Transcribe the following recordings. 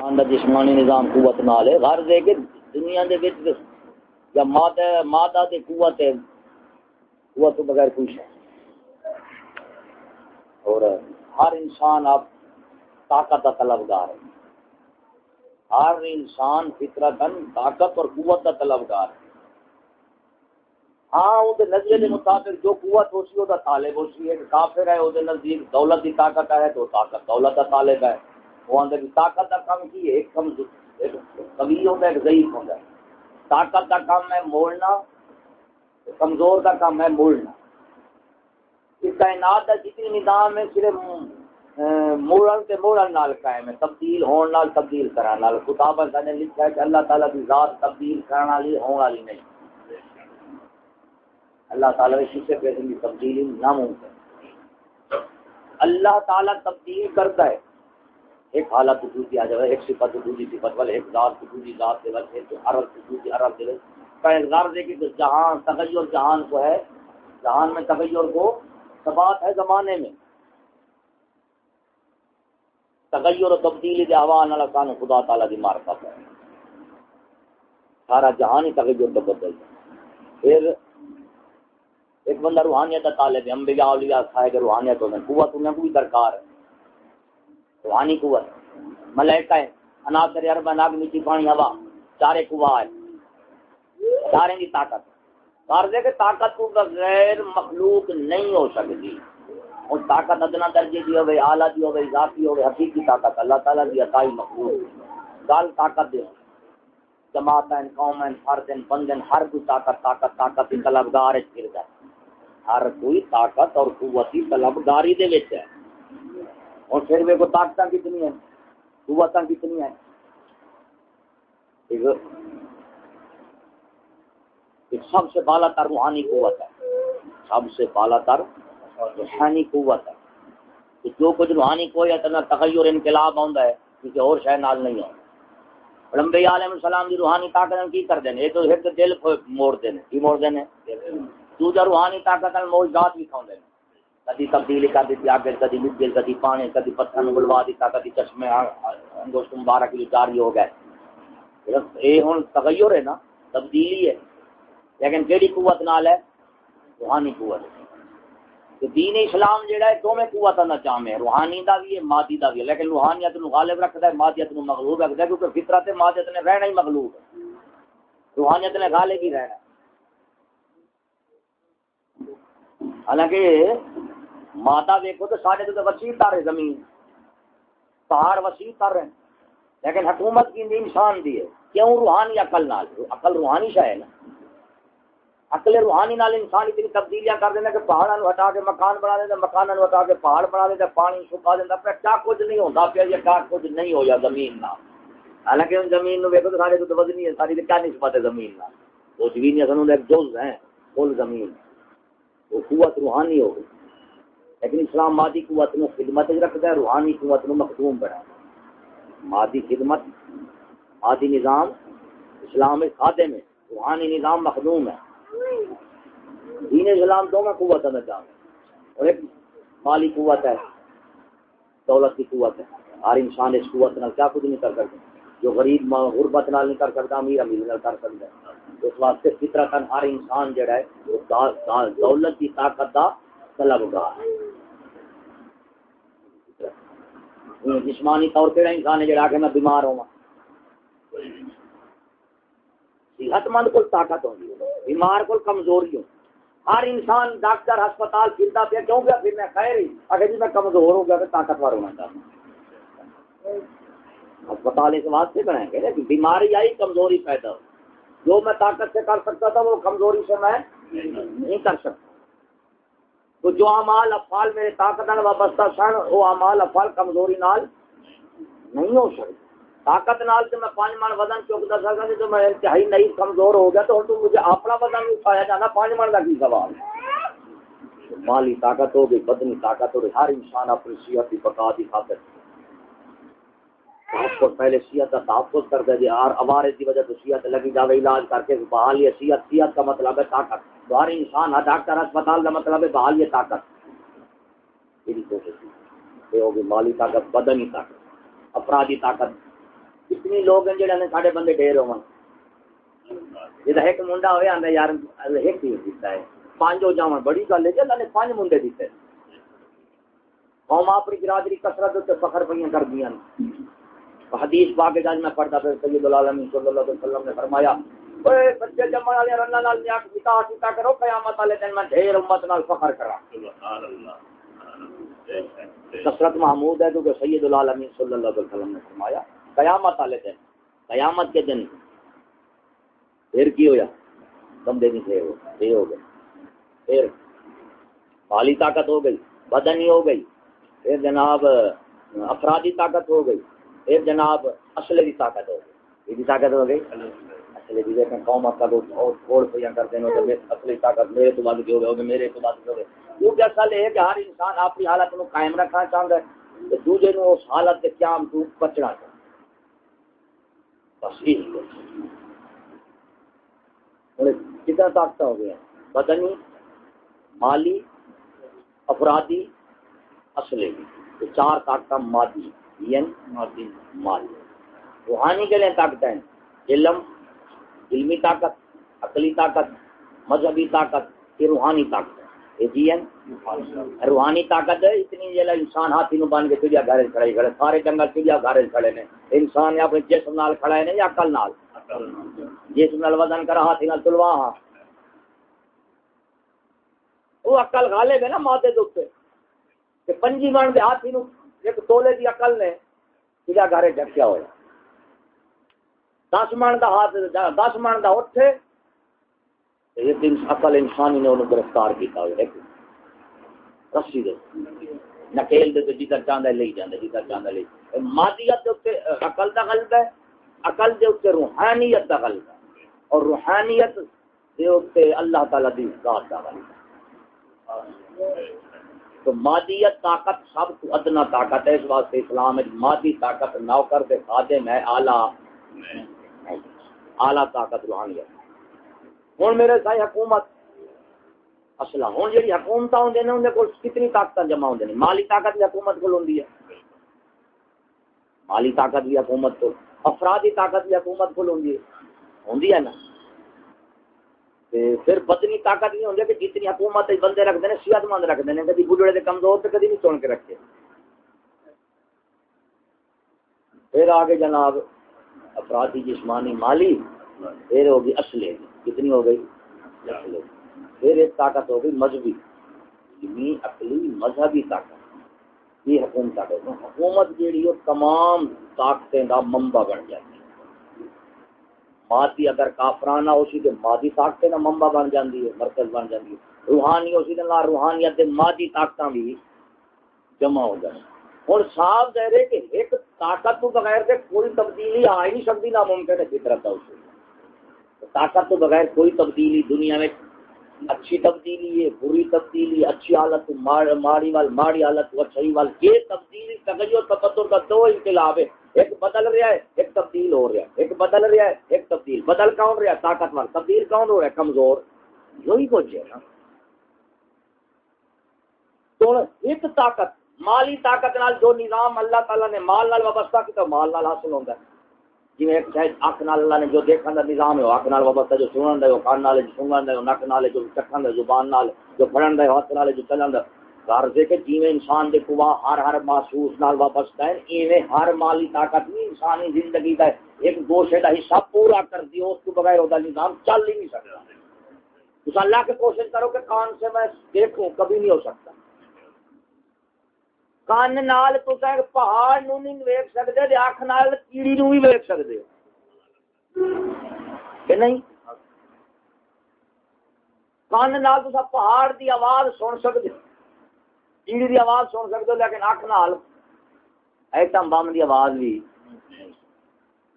انسان دا جسمانی نظام قوت نال ہے۔ غرض ہے کہ دنیا دے وچ یا مادہ مادہ دے قوت ہے۔ قوت تو بغیر کچھ ہے اور ہر انسان اب طاقت کا طلبگار ہے۔ ہر انسان فطرت طاقت اور قوت کا طلبگار ہے۔ ہاں وہ نظریے کے مطابق جو قوت ہو سی وہ طالب ہو سی۔ کافر ہے وہ نزدیک دولت کی طاقت ہے، تو طاقت دولت کا طالب ہے۔ وہ آدھے طاقت کا کام کی ہے ایک کم کبھی ہوتا ہے، ایک ضعیف ہوتا ہے۔ طاقت کا کام ہے موڑنا کمزور کا کام ہے موڑنا اس کائنات کا جتنی نظام ہے، صرف موڑن سے موڑن نال قائم ہے۔ تبدیل ہون نال تبدیل کرنے نال۔ خطاب نے لکھا ہے کہ اللہ تعالیٰ کی ذات تبدیل کرنے والی، ہون والی نہیں۔ اللہ تعالیٰ نے کسی پیسے کی تبدیلی ناممکن اللہ تعالیٰ تبدیل کرتا ہے۔ ایک حالت دوسری آ جائے، ایک صفت دوسری صفت والے ایک ذات دوسری ذات سے بچے تو عرب دوسری عرب سے کا اظہار دے کہ جہاں تغیر جہان کو ہے، جہان میں تغیر کو ثبات ہے زمانے میں۔ تغیر و تبدیلی کے آوان اللہ خان خدا تعالیٰ کی مارکت ہے۔ سارا جہان ہی تغیر تو بدل پھر ایک بندہ روحانیت کا طالب ہے، انبیاء، اولیاء صاحب روحانیت ہونے قوت انہیں کوئی درکار ہے روحانی قوت ملائکہ ہے۔ عناصر عرب ناگ میٹھی پانی، ہوا۔ چارے قوا ہے۔ چارے کی طاقت۔ فرض ہے کہ طاقت کو بغیر مخلوق نہیں ہو سکتی۔ اور طاقت ادنا درجے کی ہوگی اعلیٰ کی ہوگی ذاتی ہوگی حقیقی طاقت۔ اللہ تعالیٰ کی عطائی مخلوق گل طاقت دے۔ جماعت قوم فرد بندن ہر کوئی طاقت طاقت طاقت کی طلبگار پھر جائے ہر کوئی طاقت اور قوتی طلبگاری دے وچ ہے۔ اور پھر وہ طاقت کتنی ہیں؟ قوت کتنی ہیں؟ سب سے بالا تر روحانی قوت ہے۔ سب سے بالا تر روحانی قوت ہے۔ جو کچھ روحانی کوئی ہے تغیر انقلاب آتا ہے کسی اور شہ نال نہیں آتا لمبے علیہ السلام کی روحانی طاقت کی کر دینے یہ تو ایک دل موڑ دینے کی موڑ دینے دوجا روحانی طاقت موجودات بھی کھاؤ دینے کدی تبدیلی کر دیتی، آگے کدی مٹی کدی پانی کدی پتھر بلوا دیتا، کدی چشمے گوشت مبارک جو جاری ہو گئے۔ یہ ہوں تغیر ہے نا، تبدیلی ہے۔ لیکن کہڑی قوت نال ہے، روحانی قوت تو دین اسلام جہاں ہے دونوں قوت نہ چاہے روحانی دا بھی ہے، مادی دا بھی ہے۔ لیکن روحانیت نو غالب رکھتا ہے، مادیت نو مغلوب رکھتا ہے، کیونکہ فطرت مادیت نے رہنا ہی مغلوب ہے۔ روحانیت نے غالب ہی رہنا۔ ہے حالانکہ ماتا دیکھو تو سارے تو وسیع تر ہے زمین۔ پہاڑ وسیع تر ہیں۔ لیکن حکومت کی انسان دی ہے۔ کیوں روحانی عقل نال؟ عقل روحانی شاہ ہے نا؟ عقل روحانی نال انسان اتنی تبدیلیاں کر دینا کہ پہاڑوں ہٹا کے مکان بنا دینا مکانوں ہٹا کے پہاڑ بنا دینا پانی سکھا دینا پھر کیا کچھ نہیں ہوتا پھر یہ کیا کچھ نہیں ہو جا زمین نہ حالانکہ ان زمین ویکو تو سارے تو وزنی ہے، ساری کیا نسبت ہے زمین نہ وہ زمین اصل ایک جز ہیں، کل زمین۔ ہے وہ قوت روحانی ہو گئی۔ لیکن اسلام مادی قوت نو خدمت رکھتا ہے، روحانی قوت نو مخدوم بنا۔ مادی خدمت، مادی نظام اسلام کھادے میں روحانی نظام مخدوم ہے۔ دین اسلام دو میں قوت ہے۔ نظام اور ایک مالی قوت ہے، دولت کی قوت ہے۔ ہر انسان اس قوت نال کیا کچھ نہیں کر سکتا۔ جو غریب غربت نال نہیں کر سکتا، امیر امیر نال کر سکتا اس واسطے فطرت ہر انسان جڑا ہے، وہ دولت کی طاقت کا طلبگار ہے۔ جسمانی طور پہ انسان ہے، جڑا کہ میں بیمار ہوا صحت مند کو طاقت ہوگی بیمار کو کمزوری ہو ہر انسان ڈاکٹر، ہسپتال پھرتا پیا، کیوں گیا پھر میں خیر ہی۔ اگر جی میں کمزور ہو گیا تو طاقتور ہونا چاہتا ہسپتال اس واسطے بنائیں گے بیماری آئی، کمزوری پیدا ہو۔ جو میں طاقت سے کر سکتا تھا وہ کمزوری سے میں نہیں کر سکتا۔ تو جو امال افعال میرے طاقت وابستہ سن وہ امال افعال کمزوری نال نہیں ہو سکتے۔ طاقت نال سے میں پانچ من وزن چکتا سکتا تو میں انتہائی نہیں کمزور ہو گیا، تو ہوں تو مجھے اپنا وزن بھی اٹھایا جانا، پانچ من کا کی سوال؟ مالی طاقت ہو گئی بدنی طاقت ہو گئی ہر انسان اپنی صحت کی پکا دی خاطر۔ تحفظ پہلے صحت کا تحفظ کر دے اور عوارض کی وجہ سے صحت لگی جاوے، علاج کر کے، بحال یہ صحت صحت کا مطلب ہے طاقت۔ تو ہر انسان، ہر ڈاکٹر اسپتال کا مطلب ہے بحال یہ طاقت۔ میری کوشش یہ ہوگی مالی طاقت، بدنی طاقت، افرادی طاقت۔ کتنی لوگ ہیں جہاں نے سارے بندے ڈیر ہو جہاں ایک منڈا ہوئے آدھا یار، ایک ہی دیتا ہے۔ پانچ ہو جاؤ بڑی گل ہے جی اللہ نے پانچ منڈے دیتے قوم اپنی برادری، کثرت فخر پہ کر دیا حدیث پا کے جج میں پڑھتا پھر سید العالمین صلی اللہ علیہ وسلم نے فرمایا اوے بچے جمع والے رنا نال نیاک پتا پتا کرو قیامت والے دن میں ڈھیر امت نال فخر کرا۔ سبحان اللہ۔ کثرت محمود ہے کیونکہ سید العالمین صلی اللہ علیہ وسلم نے فرمایا قیامت والے دن قیامت کے دن پھر کی ہویا؟ بندے نہیں تھے یہ ہو گئے۔ پھر مالی طاقت ہو گئی بدنی ہو گئی۔ پھر جناب افرادی طاقت ہو گئی۔ پھر جناب اصل کی طاقت ہو گئی۔ یہ طاقت ہو گئی؟ اصل کی دیکھیں قوم آپ کا اور چھوڑ پہ کرتے ہیں تو اصلی طاقت میرے تو بعد جو ہوگی میرے تو بعد جو ہوگی کیونکہ اصل ہے کہ ہر انسان اپنی حالت کو قائم رکھنا چاہتا ہے تو دوسرے نے اس حالت سے کیا تو بچنا چاہتا بس یہی کتنا طاقت ہو گیا؟ بدنی، مالی، افرادی اصلی چار طاقت مادی۔ مادی مالی روحانی کے لیے طاقت ہیں علم علمی طاقت عقلی طاقت مذہبی طاقت یہ روحانی طاقت روحانی طاقت ہے اتنی جیلا انسان ہاتھی نو بن کے چڑیا گھر کھڑے کھڑے سارے جنگل چڑیا گھر کھڑے نے انسان اپنے جسم نال کھڑا ہے یا عقل نال جسم نال وزن کرا ہاتھی نال تلوا ہاں وہ عقل غالب ہے نا مادے دے کہ پنجی من دے ہاتھی نو ایک تولے دی عقل نے چڑیا گھر ڈکیا ہوا دس من کا ہاتھ دس من کا اٹھے ایک دن اقل انسانی نے انہوں گرفتار کیا ہوا رسی دے، نکیل دے جدھر چاہتا لے جانا جدھر چاہتا لے مادیت اقل کا غلط ہے اقل دے اتنے روحانیت کا غلط ہے۔ اور روحانیت دے اتنے اللہ تعالی دی ذات کا غلط ہے۔ تو مادیت طاقت سب کو ادنا طاقت ہے، اس واسطے اسلام مادی طاقت نوکر دے خادم ہے آلہ آلہ طاقت روحانی ہوں میرے سائی حکومت اصل ہوں جی حکومت ہوں نے اندر کو کتنی طاقت جمع ہوں مالی طاقت بھی حکومت کو ہے۔ مالی طاقت بھی حکومت کو افرادی طاقت بھی حکومت کو ہوں ہے نا؟ پھر بدنی طاقت نہیں ہوتی کہ جتنی حکومت بندے رکھتے ہیں صحت مند رکھتے ہیں کدی بڑھڑے کے کمزور تو کدی نہیں چن کے رکھتے پھر آگے جناب افرادی جسمانی مالی، پھر ہوگی اصل کتنی ہو گئی؟ پھر ایک طاقت ہو گئی مذہبی۔ علمی عقلی، مذہبی طاقت۔ یہ حکومت طاقت حکومت جیڑی ہو تمام طاقتیں کا ممبا بن جاتی ہے مادی اگر کافرانہ ہو سی مادی طاقتیں کا ممبا بن جاتی ہے مرکز بن جاتی ہے روحانی ہو سی تو روحانیت مادی طاقت بھی جمع ہو جائیں ہوں صاف ظاہر ہے کہ ایک طاقت تو بغیر سے کوئی تبدیلی آ ہی نہیں سکتی، ناممکن ہے فطرت اس طاقت تو بغیر کوئی تبدیلی، دنیا میں اچھی تبدیلی ہے بری تبدیلی، اچھی حالت ماڑی وال ماڑی حالت اچھائی وال، یہ تبدیلی، تغیر تبدل کا دو انقلاب ہے ایک بدل رہا ہے، ایک تبدیل ہو رہا ہے۔ ایک بدل رہا ہے، ایک تبدیل۔ بدل کون رہا ہے؟ طاقتور۔ تبدیل کون ہو رہا ہے؟ کمزور۔ یہی کچھ ہے نا۔ تو ایک طاقت، مالی طاقت نال جو نظام اللہ تعالیٰ نے مال نال وابستہ کیا مال نال حاصل ہوتا ہے۔ جی ایک شاید اک نال اللہ نے جو دیکھنے کا نظام ہے اک نال وابستہ جو سنن دے وہ کان نال، جو سنن دے وہ نک نال، جو چکھن دے زبان نال، جو پڑھن دے ہاتھ نال، جو چلن دے غرض ہے کہ جیویں انسان دے قوا ہر ہر محسوس نال وابستہ ہے ایویں ہر مالی طاقت نہیں انسانی زندگی دا ایک گوشے دا حصہ پورا کر دیو، اس کو بغیر وہ نظام چل ہی نہیں سکتا۔ اس اللہ کے کوشش کرو کہ کان سے میں دیکھوں، کبھی نہیں ہو سکتا۔ کن نال تو پہاڑ نو نہیں ویک سکتے دے اکھ نال کیڑی نو بھی ویک سکتے ہو۔ کہ نہیں؟ کن نال تو پہاڑ دی آواز سن سکتے ہو۔ کیڑی دی آواز سن سکتے ہو، لیکن اکھ نال ایٹم بم دی آواز بھی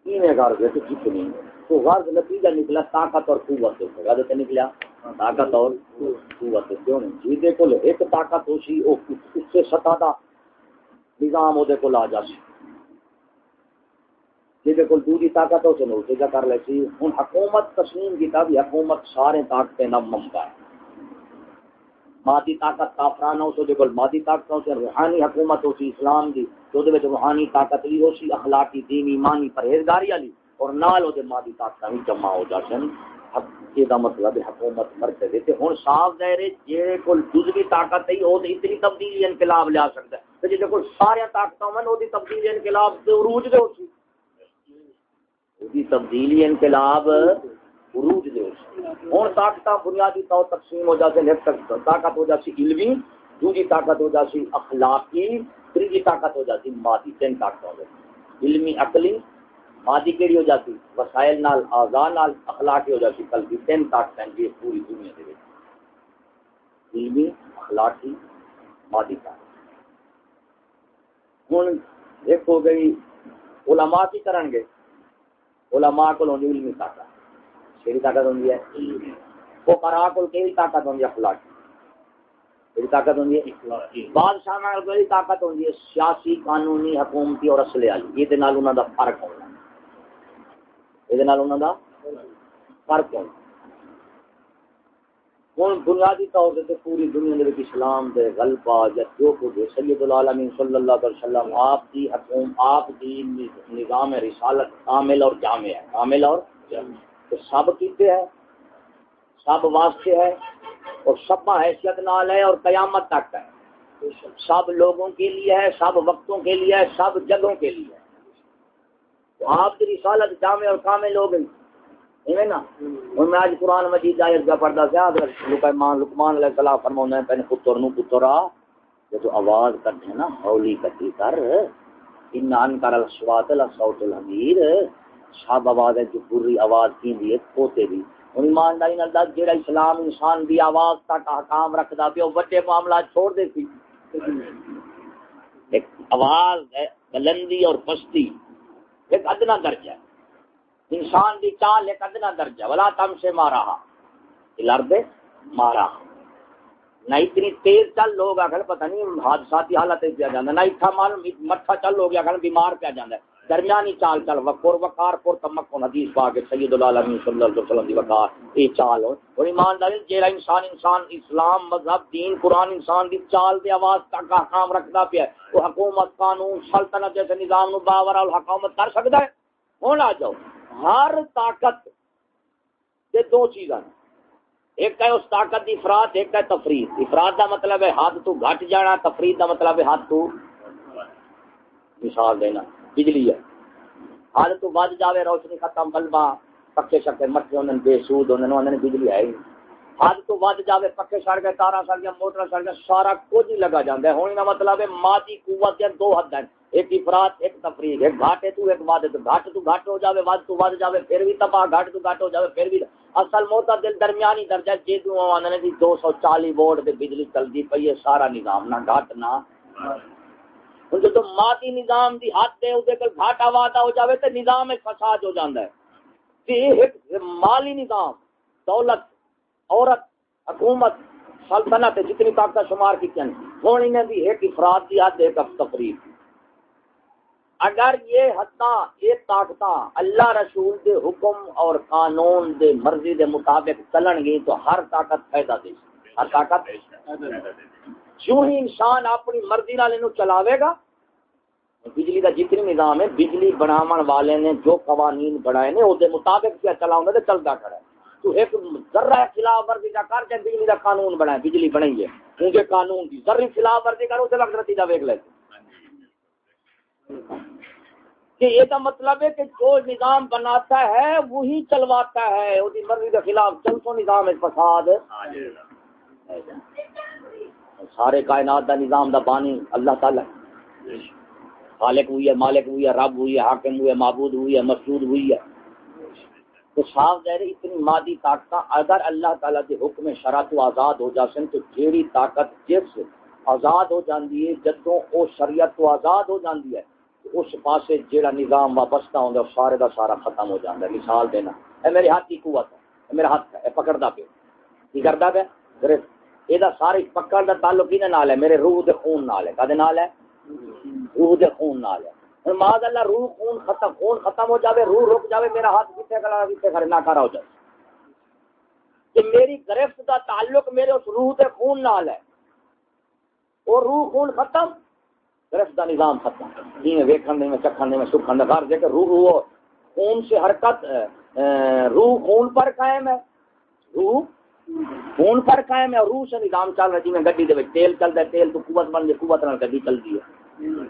کر دے تو کتنی تو غرض نتیجہ نکلا، طاقت اور قوت۔ سے غرض تے نکلا، طاقت اور قوت۔ سے کیوں نہیں؟ جی کو ایک طاقت ہو سی، او اس سے سطح دا نظام وہ کو آ جائے جی کو دوری طاقت اسے نوٹے کا کر لیتی ہوں حکومت تسلیم کی بھی حکومت سارے طاقتیں نہ ممتا ہے مادی طاقت کافرانہ اس دے کول مادی طاقت ہو روحانی حکومت ہو سی اسلام دی تو دے وچ روحانی طاقت بھی ہو سی اخلاقی دین ایمانی پرہیزگاری والی اور نال او دے مادی طاقت بھی جمع ہو جاسن یہ دا مطلب حکومت مرکز تے ہن صاف ظاہر ہے، جے کول جزوی طاقت ہے او اتنی تبدیلی انقلاب لے سکتا ہے۔ تے جے کول سارے طاقتاں من او دی تبدیلی انقلاب تے عروج دے ہو سی۔ او دی تبدیلی انقلاب عروج دے ہوں طاقت بنیادی طور تقسیم ہو جاتے ہیں طاقت ہو جاتی علمی، دوسری طاقت ہو جاتی اخلاقی تیجی طاقت ہو جاتی مادی، تین طاقت ہو جاتی۔ علمی عقلی، مادی کیڑی ہو جاتی، وسائل نال، آزاد نال، اخلاقی ہو جاتی کل کی تین طاقت ہیں پوری دنیا دے علمی، اخلاقی، مادی طاقت۔ ہوں ایک ہو گئی، علماء کی کرن گے علماء کو علمی طاقت۔ کہڑی طاقت ہوں وہ کرا کو کہڑی طاقت ہوں اخلاق۔ کہڑی طاقت ہوں بادشاہ کہڑی طاقت ہوں سیاسی، قانونی، حکومتی اور اصلے والی یہ انہوں کا فرق ہونا یہ انہوں کا فرق ہونا ہوں بنیادی طور سے پوری دنیا کے اسلام دے غلبہ یا جو کچھ سید العالمین صلی اللہ علیہ وسلم آپ کی حکوم آپ کی نظام رسالت کامل اور جامع ہے۔ کامل اور جامع۔ کہ سب کیتے ہیں، سب واسطے ہے اور سب حیثیت نال ہے اور قیامت تک ہے سب لوگوں کے لیے ہے سب وقتوں کے لیے ہے سب جگہوں کے لیے ہے تو آپ کی رسالت جامع اور کامے لوگ ہیں نا؟ اور میں آج قرآن مجید آیت کا پڑھتا تھا لقمان لقمان علیہ السلام فرماؤں ہے پہنے پتر نو پتر آ یہ تو آواز کرتے ہیں نا ہولی کتی کر۔ انان کر الصوات الصوت الحمیر۔ سب آواز ہے جو بری آواز کی دی ہے، کھوتے بھی۔ ہوں ایمانداری نال دس جہاں اسلام انسان دی آواز تک حکام رکھتا پیا وڈے معاملات چھوڑ دے سی۔ ایک آواز ہے، بلندی اور پستی۔ ایک ادنا درجہ ہے۔ انسان دی چال ایک ادنا درجہ۔ ولا تم سے مارا۔ لڑ مارا۔ نہ اتنی تیز چل لوگ آخر پتہ نہیں، حادثاتی حالت پہ جانا نہ اتنا معلوم، مٹھا چل لوگ آخر بیمار پہ جانا ہے۔ درمیانی چال چل وقور وقار پور تمکن، حدیث پا کے سید العالمین صلی اللہ علیہ وسلم دی وقار، یہ چال ہو۔ اور ایمانداری جیڑا انسان انسان، اسلام، مذہب، دین، قرآن، انسان دی چال دی آواز تک احکام رکھدا پیا وہ حکومت، قانون، سلطنت جیسے نظام نو باور اور حکومت کر سکدا ہے۔ ہن آ جاؤ۔ ہر طاقت دے دو چیزاں۔ ایک ہے اس طاقت دی افراد ایک ہے تفرید افراد دا مطلب ہے ہاتھ تو گھٹ جانا تفرید دا مطلب ہے ہاتھ تو مثال دینا۔ بجلی ہے حال تو بد جاوے روشنی ختم بلبا پکے شکے مٹے ہونے بے سود ہونے انہوں بجلی ہے حد تو ود جاوے پکے سڑ گئے تارا سڑ گیا موٹر سڑ گیا سارا کچھ ہی لگا جاتا ہے ہونے کا مطلب ہے مادی قوت یا دو حد ہیں۔ ایک افراد ایک تفریح ایک گھاٹے تو ایک وعدے تو گھاٹ تو گھاٹ ہو جاوے ود تو ود جاوے، پھر بھی تباہ گھاٹ تو گھاٹ ہو جاوے، پھر بھی۔ اصل موتا دل درمیانی درجہ جی تو آنے دی دو سو چالی ووٹ دے بجلی چلتی پئی ہے، سارا نظام نہ گھٹ نہ جو مادی نظام دی حد دے اودے کل گھاٹا واٹا ہو جاوے تے نظام ایک فساد ہو جاندا ہے۔ تے ایک مالی نظام، دولت، عورت، حکومت، سلطنت جتنی طاقت شمار کی کیا ہونی نے بھی ایک افراد دی حد ایک تفریح۔ اگر یہ حداں، یہ طاقت اللہ رسول دے حکم اور قانون دے مرضی دے مطابق چلن گی تو ہر طاقت فائدہ دے۔ ہر طاقت جو ہی انسان اپنی مرضی نال چلاوے گا بجلی کا جتنی نظام ہے، بجلی بناون والے نے جو قوانین بنائے نے، وہ مطابق کیا چلاؤں تو چلتا کھڑا ہے۔ تو ایک ذرہ خلاف ورزی کا کر کے بجلی کا قانون بنائے، بجلی بنائی ہے۔ کیونکہ قانون کی ذرہ خلاف ورزی کرو تو وقت نتیجہ ویک لیتے کہ یہ کا مطلب ہے کہ جو نظام بناتا ہے، وہی چلواتا ہے۔ وہ مرضی کے خلاف چل تو نظام ہے، فساد۔ سارے کائنات دا نظام دا بانی اللہ تعالی۔ خالق ہوئی ہے، مالک ہوئی ہے، رب ہوئی ہے، حاکم ہوئی ہے، معبود ہوئی ہے، مسجود ہوئی ہے۔ تو صاف ظاہر اتنی مادی طاقت اگر اللہ تعالیٰ کے حکم شرع تو آزاد ہو جاسن تو جیڑی طاقت جس آزاد ہو جاندی ہے، جدوں او شریعت تو آزاد ہو جاندی ہے اس پاسے جیڑا نظام وابستہ ہوندا سارے دا سارا ختم ہو جاندا ہے۔ مثال دینا، اے میرے ہاتھ کی قوت ہے، اے میرا ہاتھ ہے پکڑدا پہ کی کردا پہ گرفت۔ یہ ساری پکڑ دا تعلق کینے نال ہے؟ میرے روح دے خون نال ہے۔ کدے نال ہے؟ روح دے خون نہ لیا ماض اللہ، روح خون ختم خون ختم ہو جاوے، روح رک جاوے، میرا ہاتھ کتنے کھڑا کتنے کھڑے، نہ کھڑا ہو جائے کہ میری گرفت کا تعلق میرے اس روح کے خون نال ہے۔ وہ روح خون ختم، گرفت کا نظام ختم۔ جی ویکن دے میں چکھن دے میں سکھن دے، گھر دے کہ روح روح، خون سے حرکت روح خون پر قائم ہے۔ روح خون پر قائم ہے اور روح سے نظام چل رہا جی میں گڈی دے تیل چل رہا ہے، تیل تو قوت بن جائے قوت نال گڈی چلتی ہے۔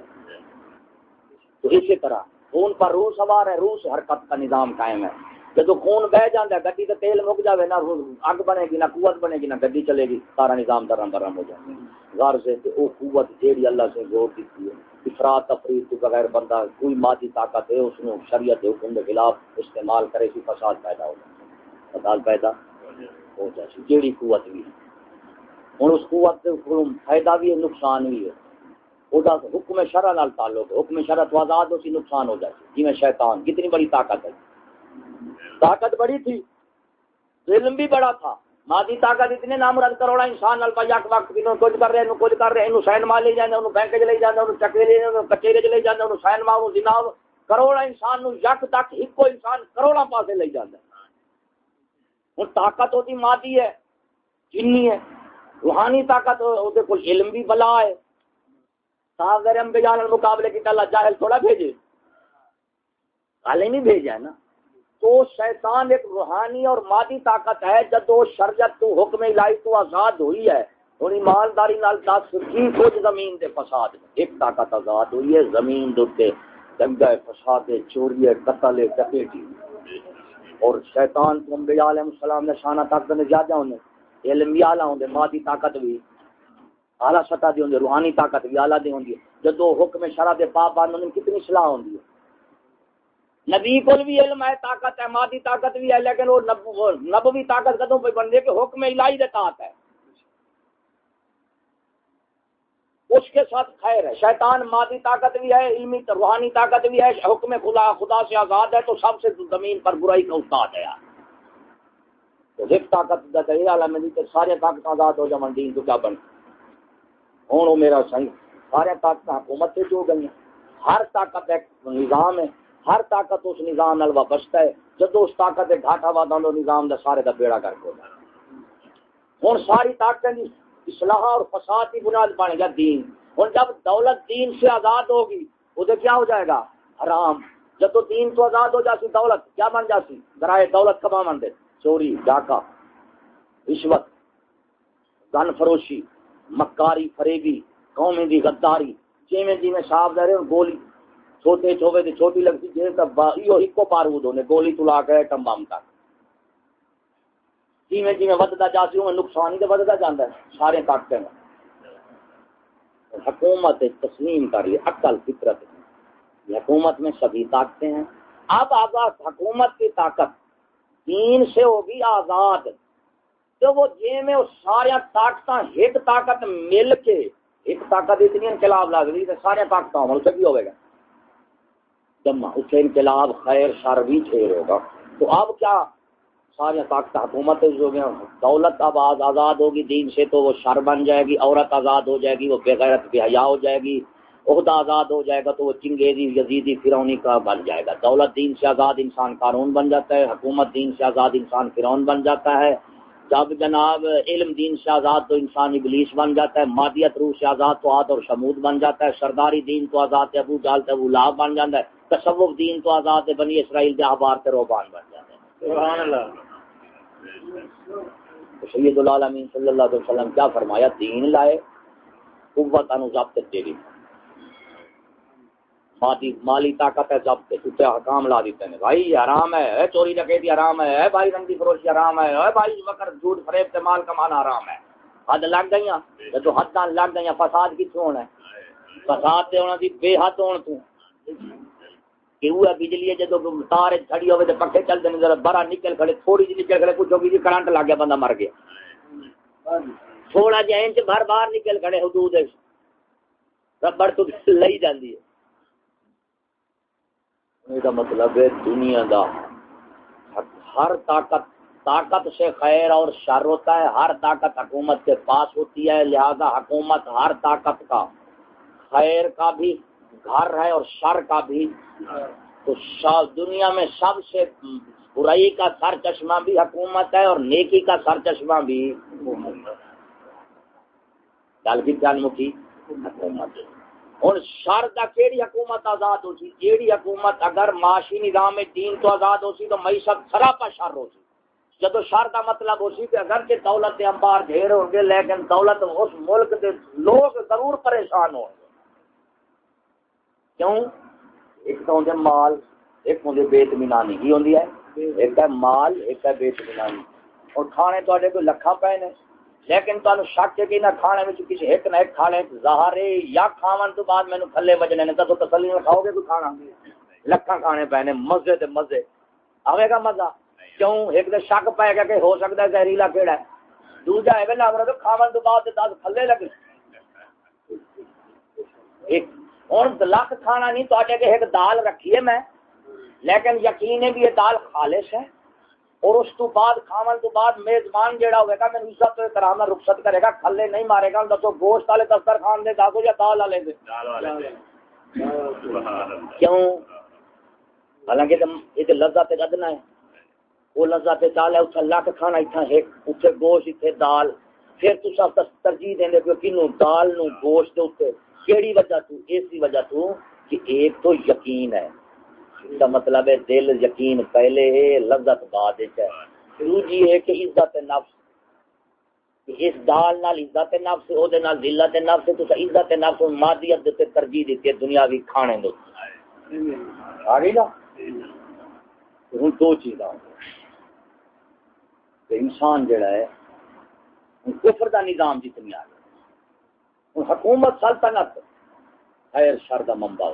تو اسی طرح خون پر روح سوار ہے، روح حرکت کا نظام قائم ہے۔ جب خون بہ جاتا ہے، گڈی تو تیل مک جائے نہ اگ بنے گی، نہ قوت بنے گی، نہ گڈی چلے گی، سارا نظام درم برم ہو جائے غور سے کہ وہ قوت جیڑی اللہ سے زور دیتی ہے افراد تفریح کے بغیر بندہ کوئی مادی طاقت ہے، اس نے شریعت حکم کے خلاف استعمال کرے گی فساد پیدا ہو جائے فساد پیدا ہو جائے جیڑی قوت بھی ہوں اس قوت سے فائدہ بھی ہے، نقصان بھی ہے۔ وہ حکم شرح نال تعلق ہے۔ حکم شرح تو آزاد اسی نقصان ہو جائے جی میں شیطان، کتنی بڑی طاقت ہے۔ طاقت بڑی تھی علم بھی بڑا تھا۔ مادی طاقت اتنے نام رد کروڑا انسان نال پایا وقت بھی کچھ کر رہے ہیں کچھ کر رہے ہیں سائن مار لے جانا انہوں بینک چ لے جانا انہوں چکے لے جانا کچہرے چ لے جانا انہوں سائن مار جناب کروڑا انسان نو یک تک ایک انسان کروڑا پاسے لے جانا ہوں طاقت ہوتی مادی ہے جنی ہے، روحانی طاقت وہ علم بھی بلا ہے۔ صاحب مقابلے کی اللہ جاہل تھوڑا بھیجے۔ نہیں بھیجا ہے نا۔ تو شیطان ایک روحانی اور مادی طاقت ہے، جب وہ شرجت تو حکم الہی تو آزاد ہوئی ہے۔ اور ایمانداری نال دس کی کچھ زمین دے فساد ایک طاقت آزاد ہوئی ہے، زمین دے دنگا فساد چوری قتل ڈکیٹی اور شیطان تو انبیاء علیہ السلام نے شانہ طاقت نے زیادہ ہونے علم بھی اعلیٰ ہوندے، مادی طاقت بھی، اعلیٰ سطح دی ہوندی روحانی طاقت بھی، اعلیٰ دی ہوندی جدو حکم شرع دے پاپ باندھنے کتنی صلاح ہوندی ہے۔ نبی کو بھی علم ہے، طاقت ہے، مادی طاقت بھی ہے، لیکن وہ نبوی طاقت کدوں پہ بن کہ حکم الہی دے طاقت ہے۔ اس کے ساتھ خیر ہے۔ شیطان مادی طاقت بھی ہے، علمی روحانی طاقت بھی ہے۔ حکم خدا خدا سے آزاد ہے تو سب سے زمین پر برائی کا استاد ہے تو ایک طاقت یہ سارے طاقت آزاد ہو جائیں دین تو کیا بن؟ ہوں وہ میرا صحیح سارے طاقت حکومت سے جو گئی ہر طاقت ایک نظام ہے، ہر طاقت اس نظام نال وابستہ ہے۔ جدو اس طاقت گھاٹا وادا نظام دا سارے دا بیڑا کر کے ہوں ساری طاقت اصلاح اور فساد کی بنیاد بن گیا دین۔ ہوں جب دولت دین سے آزاد ہوگی ادھر کیا ہو جائے گا؟ حرام۔ جب تو دین تو آزاد ہو جاتی دولت کیا بن جاتی ذرائع دولت کما من دے؟ چوری، ڈاکہ، رشوت، گن فروشی، مکاری، فریبی قومی دی غداری، جیویں جیویں صاف دے رہے گولی۔ چھوٹے چھوٹے تے چھوٹی لگتی جے تب ایو اکو بارود ہونے، گولی تلا کے ٹم بم تک۔ جویں جویں ودتا جا جاسی ہوں نقصان ہی تے ودتا جاندا ہے، سارے طاقتیں حکومت تسلیم کر لی عقل فطرت۔ یہ حکومت میں سبھی طاقتیں ہیں۔ اب آزاد حکومت کی طاقت دین سے ہوگی آزاد۔ تو وہ جے میں وہ سارے طاقت ایک طاقت مل کے ایک طاقت اتنی انقلاب لگ رہی تو سارے طاقت عمل سے بھی ہوئے گا۔ جمع اسے انقلاب خیر، شر بھی ٹھہر ہوگا۔ تو اب کیا ساری طاقت حکومت جو دولت اب آزاد ہوگی، دین سے تو وہ شر بن جائے گی، عورت آزاد ہو جائے گی، وہ بغیرت بے حیا ہو جائے گی، عہدہ آزاد ہو جائے گا تو وہ چنگیزی، یزیدی، فرونی کا بن جائے گا۔ دولت دین سے آزاد انسان قانون بن جاتا ہے، حکومت دین سے آزاد انسان فرعون بن جاتا ہے۔ جب جناب علم دین سے آزاد تو انسان ابلیس بن جاتا ہے، مادیت روح سے آزاد تو آد اور شمود بن جاتا ہے، سرداری دین تو آزاد ابو جال ابو لاب بن جاتا ہے، تصوف دین تو آزاد ہے، بنی اسرائیل کے احبار کے روبان بن جاتے ہیں سبحان اللہ۔ سید العالمین صلی اللہ علیہ وسلم کیا فرمایا؟ دین لائے، قوت انو ضبط تیری۔ مادی، مالی طاقت ہے ضبط تو حکام لا دیتے ہیں۔ بھائی یہ حرام ہے چوری ڈکیتی حرام ہے بھائی رنگی فروشی حرام ہے بھائی وقت جھوٹ فریب سے مال کمانا حرام ہے۔ حد لگ گئی ہاں، جو حد لگ گئی ہاں، فساد کتوں ہونا ہے؟ فساد سے ہونا سی بے حد ہونا تو۔ کہ وہ بجلی ہے جدو تار کھڑی ہوئے تو پکے چلتے ہیں ذرا بڑا نکل کھڑے، تھوڑی جی نکل کھڑے کچھ ہوگی جی کرنٹ لگ گیا بندہ مر گیا۔ تھوڑا جہا انچ بھر باہر نکل کھڑے حدود ربڑ تو لئی جاندی ہے۔ میرا مطلب ہے دنیا دا ہر طاقت طاقت سے خیر اور شر ہوتا ہے، ہر طاقت حکومت کے پاس ہوتی ہے، لہذا حکومت ہر طاقت کا خیر کا بھی گھر ہے اور شر کا بھی۔ تو دنیا میں سب سے برائی کا سر چشمہ بھی حکومت ہے اور نیکی کا سر چشمہ بھی گل کی گل مکی۔ حکومت۔ ہوں شر کا کیڑی حکومت آزاد ہو سی؟ جیڑی حکومت اگر معاشی نظام دین تو آزاد ہو سی تو معیشت سراپا شر ہو سی۔ جدو شر کا مطلب ہو سی کہ اگر کہ دولت امبار ڈھیر ہوں گے، لیکن دولت اس ملک کے لوگ ضرور پریشان ہوں گے۔ کیوں؟ ایک تو ہوں مال، ایک ہوں بے اطمینانی کی ہوں ایک ہے مال، ایک ہے بے اطمینانی اور کھانے تے کوئی لکھا پے نے۔ لیکن تمہیں شک ہے کہ نہ کھانے میں کسی ایک نہ ایک کھانے ظاہر یا کھاون تو بعد مینوں تھلے بجنے نے۔ تو تسلی میں کھاؤ گے کوئی کھانا۔ لکھا کھانے پے نے، مزے تے مزے۔ آئے گا مزہ؟ کیوں؟ ایک تو شک پائے گا کہ ہو سکتا ہے زہریلا کیڑا ہے۔ دوجا ہے نا تو کھاون تو بعد دس تھلے لگ ایک ہوں لکھ کھانا نہیں تو ایک دال رکھیے میں۔ لیکن یقین ہے بھی یہ دال خالص ہے۔ اور اس تو بعد کھاون تو بعد میزبان جیڑا ہوئے گا میں عزت تو کرام رخصت کرے گا کھلے نہیں مارے گا۔ دسو گوشت والے دفتر خان دے داسو یا دال والے دے۔ کیوں؟ حالانکہ یہ لذت ادنا ہے۔ وہ لذت چال ہے اتنا لک کھانا اتنا ایک اتنے گوشت اتنے دال۔ پھر تصا ترجیح دیں کہ کنو دال نو گوشت اتنے کیڑی وجہ تو؟ اسی وجہ تو کہ ایک تو یقین ہے۔ اس کا مطلب ہے دل یقین پہلے ہے، لذت بعد ہے۔ دوجی ہے کہ عزت نفس۔ اس دال نال عزت نفس او دے نال ذلت نفس، تو عزت نفس مادیت دے ترجیح دیتی ہے دنیاوی کھانے دے۔ آ گئی نا؟ ہن دو چیزاں کہ انسان جڑا ہے کفر دا نظام جتنی آ گیا حکومت سلطنت خیر شر دا منبع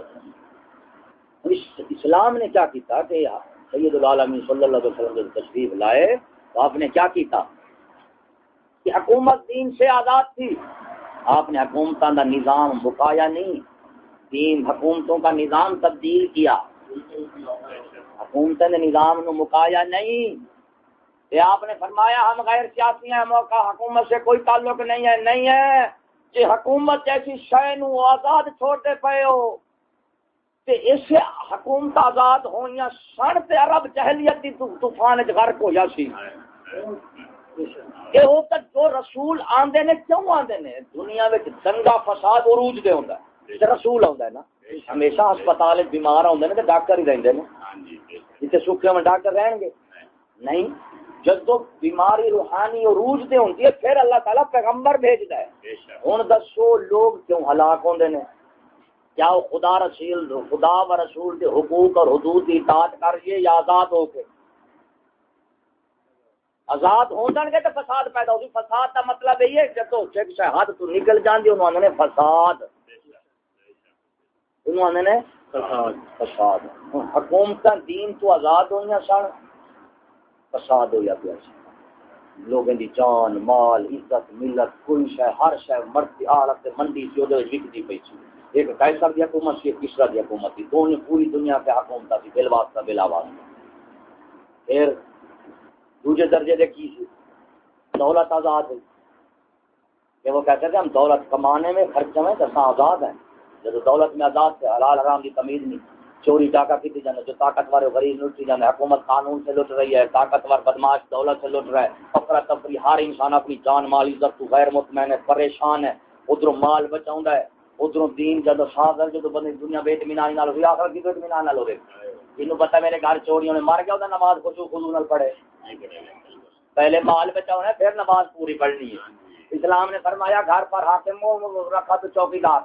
اسلام نے کیا کیتا کہ سید العالمین صلی اللہ علیہ وسلم تشریف لائے تو آپ نے کیا کیتا کہ حکومت دین سے آزاد تھی آپ نے حکومتوں کا نظام بکایا نہیں دین حکومتوں کا نظام تبدیل کیا حکومت نے نظام نو مکایا نہیں یہ آپ نے فرمایا ہم غیر سیاسی ہیں موقع حکومت سے کوئی تعلق نہیں ہے نہیں ہے کہ حکومت جیسی شے نو آزاد چھوڑتے پے ہو تے اس حکومت آزاد ہوئیاں سن تے عرب جہلیت دی طوفان وچ غرق ہو جاسی اے او تک جو رسول آندے نے کیوں آندے نے؟ دنیا وچ دنگا فساد عروج دے ہوندا تے رسول آندا ہے نا ہمیشہ ہسپتال بیمار ہوندے نے تے ڈاکٹر ہی رہندے نے۔ جتے سوکھے میں ڈاکٹر رہن گے۔ نہیں جب تو بیماری روحانی عروج دے ہوندی ہے پھر اللہ تعالی پیغمبر بھیجدا ہے ہن دسو لوگ کیوں ہلاک ہوندے نے؟ کیا وہ خدا رسول خدا و رسول کے حقوق اور حدود کی اطاعت کر یہ یا آزاد ہو کے؟ آزاد ہو جان گے تو فساد پیدا ہوگی۔ فساد کا مطلب یہ ہے جب تو چیک شہاد تو نکل جان دی انہوں نے فساد۔ انہوں نے فساد۔ حکومت دین تو آزاد ہوئی سن۔ فساد ہو پیا لوگوں کی جان، مال، عزت، ملت، کوئی شہ ہر شہ مرتی آڑت منڈی سے وہ وکتی پی سی۔ ایک قیصر دی حکومت تھی ایک کسرا دی حکومت تھی دونوں پوری دنیا پہ حکومت تھی بل واسطہ بلا واسطہ پھر دوسرے درجے دے کی سی؟ دولت آزاد ہوئی۔ کہ وہ کہتے تھے، ہم دولت کمانے میں، خرچ میں تو آزاد ہیں۔ جب دولت میں آزاد تھے، حلال حرام کی تمیز نہیں۔ چوری ڈاکہ کی جانا جو طاقتور غریب لوٹی جانا حکومت قانون سے لٹ رہی ہے طاقتور بدماش دولت سے لٹ رہا ہے افرا تفری ہر انسان اپنی جان مال عزت تو غیر مطمئن ہے، پریشان ہے، ادھر مال بچاؤں ہے ادھر دین جدو سانس جدو بندے دنیا بے اطمینان نال ہوئی آخر کی اطمینان نال ہوے جنوں پتہ میرے گھر چوریوں نے مار گیا اودہ نماز خوشو خضو نال پڑھے۔ پہلے مال بچاؤ ہے پھر نماز پوری پڑھنی ہے۔ اسلام نے فرمایا، گھر پر حاکم رکھا تو چوکیدار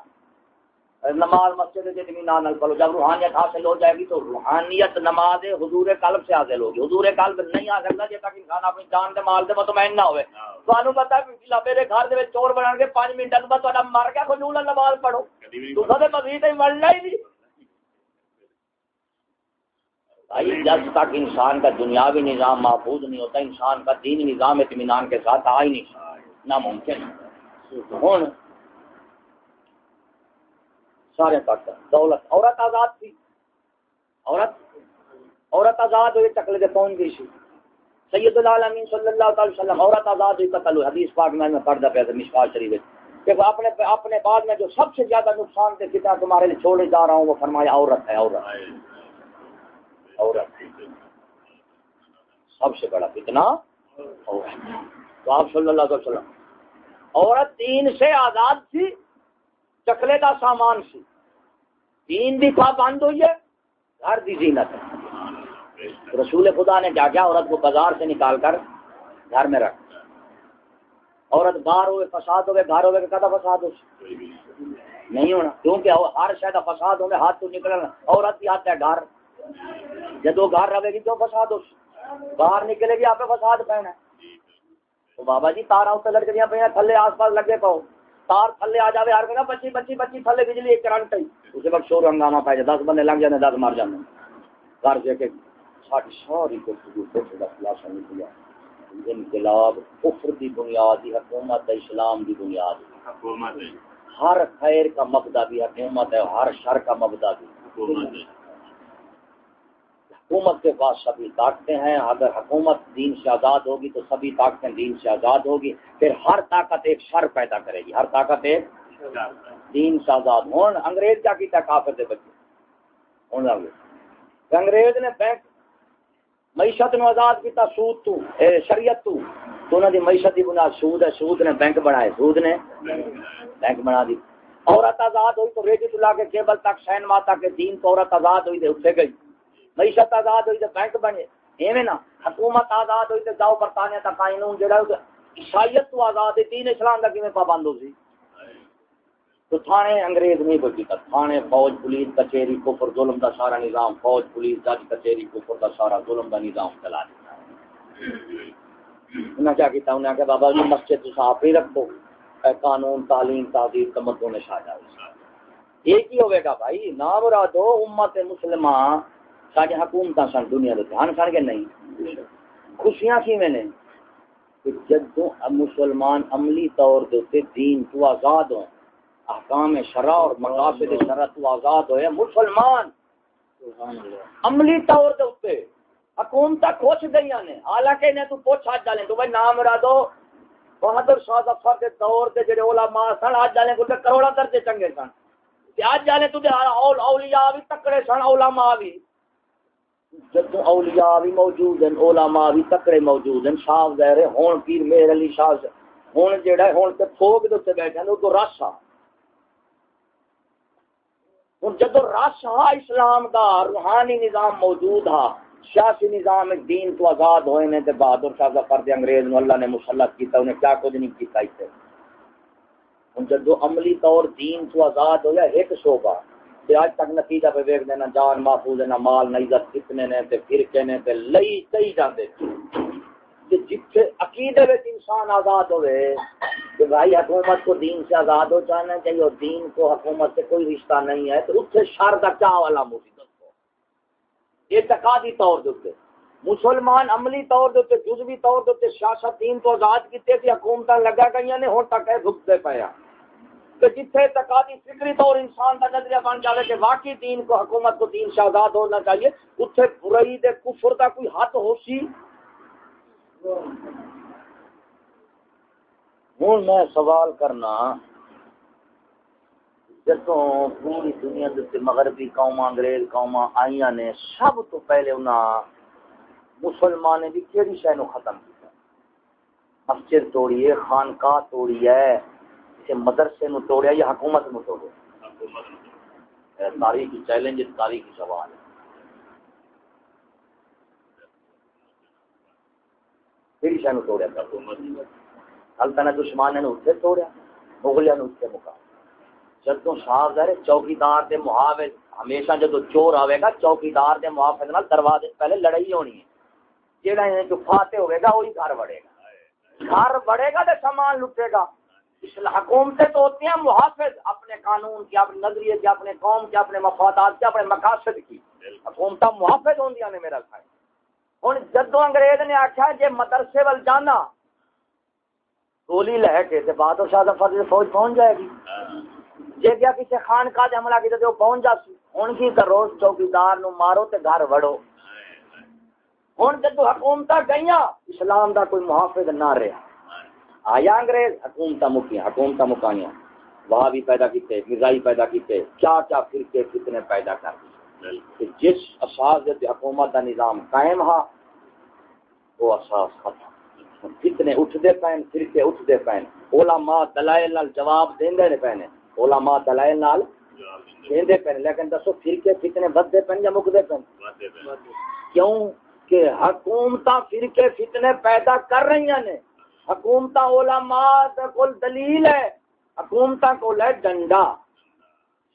نماز مسجد کے اطمینان پڑھو جب روحانیت حاصل ہو جائے گی تو روحانیت نماز حضور قلب سے حاصل ہوگی۔ حضور قلب نہیں آ سکتا جب تک انسان اپنی جان دے مال دے مطمئن نہ ہوئے۔ تو پتا میرے گھر دے چور بنا کے پانچ منٹ بعد تو مر گیا خجول نماز پڑھو۔ تو مزید مرنا ہی نہیں۔ جب تک انسان کا دنیاوی نظام محفوظ نہیں ہوتا انسان کا دین نظام اطمینان کے ساتھ آ ہی نہیں ناممکن ہوں۔ سارے تک دولت۔ عورت آزاد تھی۔ عورت عورت آزاد ہوئی چکلے سے پہنچ گئی سی سید العالمین صلی اللہ تعالی وسلم، عورت آزاد ہوئی قتل ہوئی۔ حدیث پاک میں پڑھتا پیا تھا مشکال شریف کہ اپنے اپنے بعد میں جو سب سے زیادہ نقصان کے کتاب تمہارے لیے چھوڑے جا رہا ہوں، وہ فرمایا عورت ہے، عورت۔ عورت۔ سب سے بڑا فتنہ تو آپ صلی اللہ علیہ وسلم، عورت دین سے آزاد تھی چکلے کا سامان سی۔ تین بھی بند ہوئی ہے، گھر دی زینت۔ ہے رسول خدا نے کیا کیا عورت کو بازار سے نکال کر گھر میں رکھ۔ عورت باہر ہوئے، فساد ہوئے، گھر ہوئے کدا فساد ہو نہیں ہونا، کیونکہ ہر شاید فساد ہوگا ہاتھ تو نکلنا عورت بھی آتا ہے، گھر۔ جدو گھر رہے گی کیوں فساد ہو باہر نکلے گی، آپ فساد پہنا۔ تو بابا جی تارا اتنے لڑکیاں پہ تھلے آس پاس لگے پاؤ۔ تار تھلے آ جائے ہر بچی بچی بچی تھلے بجلی ایک کرنٹ ہی۔ اسے وقت شور ہنگامہ پہ جائے دس بندے لگ جانے دس مار جانے گھر کے ساری ساری خلاصہ نکلا انقلاب کفر دی بنیاد دی حکومت اسلام دی بنیاد ہر خیر کا مبدا بھی حکومت ہے ہر شر کا مبدا بھی۔ حکومت کے پاس سبھی طاقتیں ہیں۔ اگر حکومت دین سے آزاد ہوگی تو سبھی طاقتیں دین سے آزاد ہوگی۔ پھر ہر طاقت ایک شر پیدا کرے گی۔ ہر طاقت ایک دین سے آزاد ہوں انگریز کیا کیتا کافر دے بچے۔ ہوں انگریز نے بینک معیشت نو آزاد کیتا، سود تو، اے شریعت تو۔ تو انہوں نے معیشت کی بنیاد سود ہے۔ سود نے بینک بنائے۔ سود نے بینک بنا دی۔ عورت آزاد ہوئی تو ریڈیو لا کے کیبل تک شین ماتا کے دین تو عورت آزاد ہوئی دے، اٹھے گئی۔ معیشت آزاد ہوئی تو بینک بنے۔ ایویں نا حکومت آزاد ہوئی تو جاؤ برطانیہ تک قانون جڑا عیسائیت تو آزاد ہے تین اسلام کا کیویں پابند ہو سی تو تھانے انگریز نہیں بچی تھا۔ تھانے فوج، پولیس، کچہری، کفر، ظلم کا سارا نظام۔ فوج، پولیس، جج، کچہری، کفر کا سارا ظلم کا نظام چلا دیا انہیں کیا کیتا؟ انہیں کہ بابا جی مسجد تو صاف ہی رکھو۔ اے قانون، تعلیم تعزیر تمدن شاہ جائے ایک ہی ہوئے گا بھائی نہ مراد امت مسلمان ساری حکومت سن، دنیا کے ہن سن کے نہیں؟ خوشیاں کی میں نے؟ جدوں مسلمان عملی طور دے دین تو آزاد ہوں، احکام شرع اور مقاصد شرع تو آزاد ہوئے، مسلمان عملی طور دے اوتے حکومت کھوچ گئی نے۔ حالانکہ نے تو پوچھ آج ڈالیں تو بھائی نام را دو۔ بہادر شاہ ظفر دے دور دے جڑے علماء سن، آج ڈالیں کو کروڑا درجے چنگے سن۔ آج ڈالیں تو دے اولیاء بھی تکڑے سن، علماء بھی۔ جدو اولیاء بھی موجود ہیں، علماء بھی تکڑے موجود ہیں، شاہ ظاہر ہون، پیر مہر علی شاہ ہون جڑا ہے، ہون تے تھوک دے تے بیٹھے ہیں تو رس آ۔ ہن جدو رس آ، اسلام دا روحانی نظام موجود ہا سیاسی نظام دین تو آزاد ہوئے نے تے بہادر شاہ ظفر دے انگریز نو اللہ نے مسلط کیتا، انہیں کیا کچھ نہیں کیتا ایتھے۔ ہن جدو عملی طور دین تو آزاد ہویا، ایک شعبہ تے آج تک نتیجہ پہ ویک دینا جان محفوظ ہے، نہ مال، نہ عزت، کتنے نے تے فرقے نے تے لئی کئی جاندے کہ جتھے عقیدے وچ انسان آزاد ہوئے کہ بھائی حکومت کو دین سے آزاد ہو جانا چاہیے اور دین کو حکومت سے کوئی رشتہ نہیں ہے، تو اتنے شر کا کیا والا موسی دسو؟ اعتقادی طور دے مسلمان عملی طور دے جزوی طور دے سیاست دین تو آزاد کیتے تھی حکومت لگا گئی نے ہوں تک بھگتے پیا کہ جتنے تقاضی فکری طور انسان کا نظریہ بن جائے کہ واقعی دین کو حکومت کو دین سے آزاد ہونا چاہیے اتنے برائی دے کفر کا کوئی حد ہو سی ہوں میں سوال کرنا جدو پوری دنیا کے مغربی قوم، انگریز قوم آئی نے، سب تو پہلے انہیں مسلمان بھی کہڑی شہ ختم کیا مسجد توڑی ہے خانقاہ توڑی ہے کہ مدرسے نو توڑیا یا حکومت نو توڑیا؟ تاریخی چیلنج تاریخی سوال۔ ہے شہ توڑیا نے اتنے توڑیا نے اتنے مکا جدو ظاہر چوکیدار دے محافظ ہمیشہ جدو چور آئے گا چوکیدار دے محافظ نال دروازے پہلے لڑائی ہونی ہے۔ جو فاتح ہوئے گا وہی گھر بڑھے گا۔ گھر بڑھے گا سامان لٹے گا۔ حکومتیں تو ہوتی ہیں محافظ اپنے قانون کی اپنے نظریے کی اپنے قوم کے اپنے مفادات کے اپنے مقاصد کی۔ حکومت محافظ ہوں نے میرا خیال ہوں جدو انگریز نے آخیا جی مدرسے وال جانا گولی لے کے بہادر شاہ ظفر فوج پہنچ جائے گی۔ جی گیا کسی خان کا حملہ کیا تو پہنچ جا سی۔ ہوں کی کرو چوکیدار نو مارو تے گھر وڑو۔ ہوں جدو حکومت گئی اسلام دا کوئی محافظ نہ رہا آیا انگریز حکومت مکیاں حکومت مکائیاں وہاں بھی پیدا کیتے مرزائی پیدا کیتے کیا کیا فرقے کتنے پیدا کر جس اساس حکومت کا نظام قائم ہا وہ احساس ختم۔ کتنے اٹھتے پین فرقے اٹھتے پین۔ علماء دلائل نال جواب دیندے نے پینے علماء دلائل نال دیندے پین۔ لیکن دسو فرقے کتنے بدتے پین یا مکدے پین؟ کیوں؟ کہ حکومت فرقے فتنے پیدا کر رہی ہیں۔ حکومت علماء کول دلیل ہے حکومت کول ہے ڈنڈا۔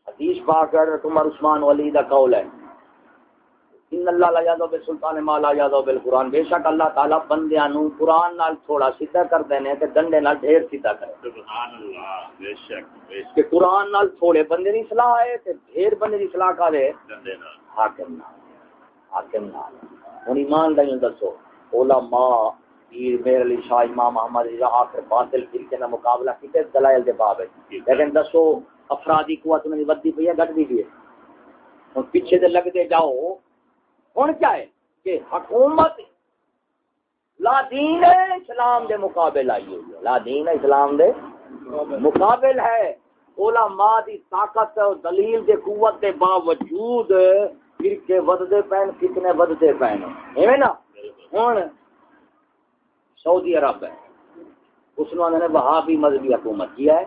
حدیث پاک عمر عثمان ولی دا قول ہے۔ ان اللہ لا یادو بالسلطان ما لا یادو بالقران بے شک اللہ تعالی بندیاں نو قران نال تھوڑا سیدھا کر دینے تے ڈنڈے نال ڈھیر سیدھا کرے۔ سبحان اللہ بے شک۔ کہ قران نال تھوڑے بندے دی اصلاح ہے تے ڈھیر بندے دی اصلاح کرے ڈنڈے نال۔ حاکم نال حاکم نال۔ ہن ایمان دا دسو علماء پیر، میر علی شاہ، امام محمد رضا، آخر باطل فرقے کا مقابلہ کیتے دلائل دے باب ہے۔ لیکن دسو، افرادی قوت میں ودی پئی ہے، گھٹ دی پئی ہے۔ ہن پیچھے دے لگتے جاؤ، ہن کیا ہے کہ حکومت لا دین اسلام دے مقابل آئی ہوئی ہے۔ لا دین اسلام دے مقابل ہے۔ علماء دی طاقت اور دلیل دے قوت دے باوجود فرقے ودتے پین کتنے ودتے پین ایویں نا؟ ہن سعودی عرب ہے۔ اس نے وہابی مذہبی حکومت کیا ہے۔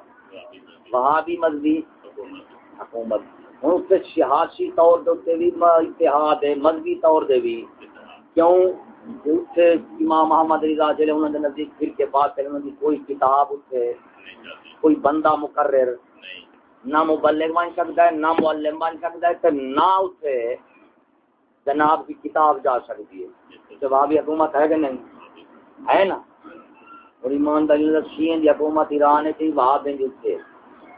وہابی مذہبی حکومت۔ ہوں، اس سیاسی طور دے بھی اتحاد ہے، مذہبی طور دے بھی۔ کیوں؟ اتنے امام محمد رضا جلے انہوں نے نزدیک پھر کے بعد انہوں نے کوئی کتاب اتنے کوئی بندہ مقرر نہ مبلغ بن سکتا ہے، نہ معلم بن سکتا ہے نہ اتنے جناب کی کتاب جا سکتی ہے۔ جوابی حکومت ہے کہ نہیں؟ ہے نا؟ اور ایمانداری شیئن دی حکومت ایران ہے وہاں دیں گے اتنے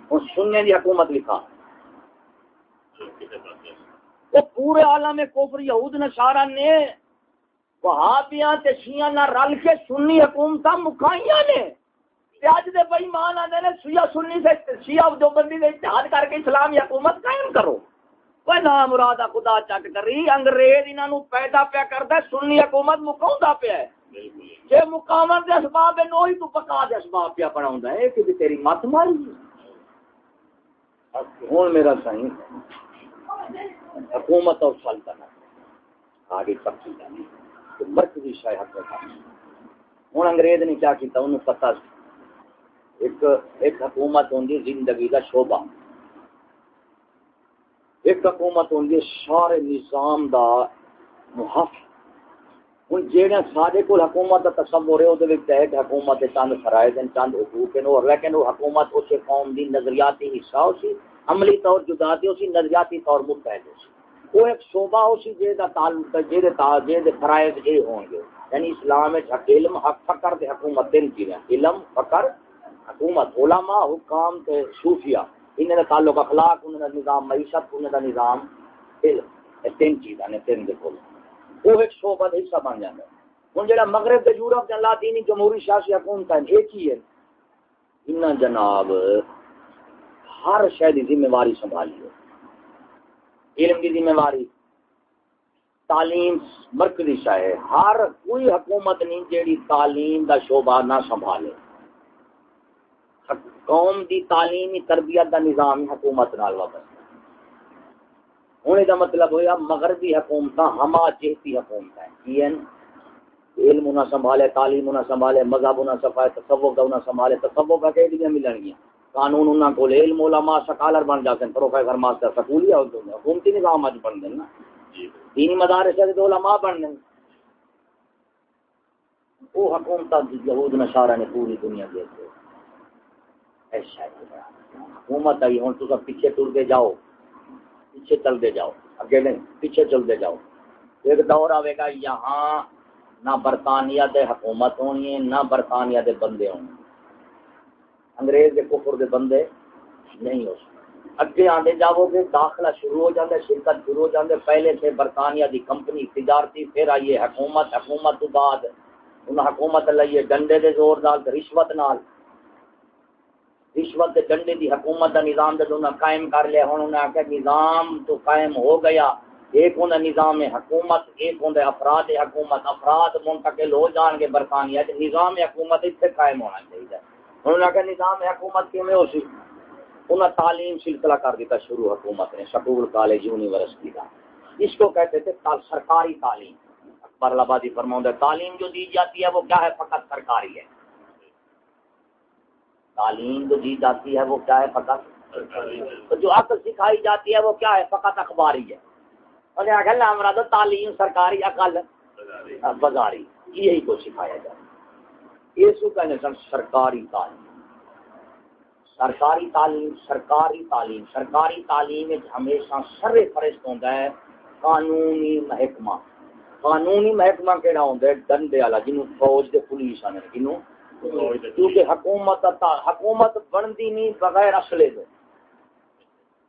اور سننے دی حکومت لکھا۔ وہ پورے عالم کوفر یہود نشارہ نے وہابیاں تے شیعہ نہ رل کے سنی حکومت مکھائیاں نے۔ تے اج دے بھائی مان آدھے نے شیعہ سنی سے شیعہ جو بندی سے اتحاد کر کے اسلامی حکومت قائم کرو۔ کوئی نام مراد خدا چٹ کری، انگریز انہوں پیدا پیا کرتا سنی حکومت مکاؤں پیا ہے۔ جی مقامت دے اسباب ہے نوہی تو پکا دے اسباب پیا پڑا ہوں ہے کہ تیری مت ماری۔ ہوں میرا سائیں حکومت اور سلطنت۔ آگے پکی جانی۔ تو مرکزی شاہ حکومت ہوں انگریز نے کیا کیتا، انہوں پتا ایک ایک حکومت ہوں زندگی کا شعبہ۔ ایک حکومت ہوں سارے نظام دا محافظ۔ ہوں جہاں سارے کو حکومت کا تصور ہے وہ تحت حکومت کے چند فرائض ہیں چند حقوق ہیں لیکن وہ حکومت اس قوم کی نظریاتی حصہ ہو سی عملی طور جدا دی ہو نظریاتی طور متحد ہو سی وہ ایک شعبہ ہو سی جہاں تعلق جہاں فرائض یہ ہوں گے یعنی اسلام علم حق فکر دے حکومت تین چیزیں علم فکر حکومت علماء حکام تے صوفیہ انہیں تعلق اخلاق انہیں نظام معیشت انہیں نظام علم تین چیزیں تین دے کول وہ ایک شعبہ کا حصہ بن جاتا ہے۔ ہوں جہاں مغرب کے یورپ کے اللہ دینی جمہوری سیاسی حکومت ہے ایک ہی ہے۔ ان جناب، ہر شہر ذمہ داری سنبھالی ہے۔ علم کی ذمہ داری تعلیم مرکزی شاہ ہے۔ ہر کوئی حکومت نہیں جیڑی تعلیم دا شعبہ نہ سنبھالے۔ قوم دی تعلیمی تربیت دا نظام حکومت نال وابستہ ہونے کا مطلب ہوا مغربی حکومت ہما جہتی حکومت ہے۔ علم نہ سنبھالے تعلیم نہ سنبھالے مذہب نہ سفائے تصوف کا نہ سنبھالے تصوف کا کہہ دیا ملن گیا۔ قانون انہوں کو علم علماء سکالر بن جاتے ہیں پروفیسر ماسٹر سکولی حکومتی نظام اج بن دیں نا۔ دینی مدارس ہے تو علماء بن دیں وہ حکومت یہود نشارہ نے پوری دنیا دے ایسا حکومت آئی ہوں تو سب پیچھے ٹر کے جاؤ۔ پیچھے چلتے جاؤ۔ اگے نہیں پیچھے چلتے جاؤ۔ ایک دور آئے گا، یہاں نہ برطانیہ دے حکومت ہونی ہے، نہ برطانیہ دے بندے ہوں انگریز دے کفر دے بندے نہیں ہو سکتے۔ اگے آدھے جاؤ گے، داخلہ شروع ہو جاتے شرکت شروع ہو جاتے پہلے سے برطانیہ دی کمپنی تجارتی، پھر آئیے حکومت حکومت تو بعد۔ انہیں حکومت لائیے ڈنڈے دے زور نال رشوت نال۔ رشوت ڈنڈے دی حکومت دا نظام جب انہیں قائم کر لیا ہوں انہیں آخیا نظام تو قائم ہو گیا۔ ایک ہوں نظام حکومت، ایک ہوں افراد حکومت۔ افراد منتقل ہو جان گے برطانیہ نظام حکومت اتنے قائم ہونا چاہیے انہوں نے آخیا نظام حکومت کیون ہو سی؟ انہیں تعلیم سلسلہ کر دیتا شروع حکومت نے سکول کالج، یونیورسٹی کا اس کو کہتے تھے سرکاری تعلیم۔ پر آبادی فرما تعلیم جو دی جاتی ہے وہ کیا ہے؟ فقط سرکاری ہے۔ تعلیم جو دی جاتی ہے وہ کیا ہے؟ فقط تو جو عقل سکھائی جاتی ہے وہ کیا ہے؟ فقط اخباری ہے۔ اور ہمارا تعلیم سرکاری، عقل بازاری، یہی کو سکھایا جاتا ہے۔ یہ سو کہنے سن سرکاری تعلیم۔ سرکاری تعلیم سرکاری تعلیم سرکاری تعلیم ہمیشہ سر فرست ہوتا ہے قانونی محکمہ۔ قانونی محکمہ کہڑا ہوتا ہے؟ ڈنڈے والا جنوں فوج دے پولیس آنے جنوں کیونکہ حکومت حکومت بنتی نہیں بغیر اصلے دے۔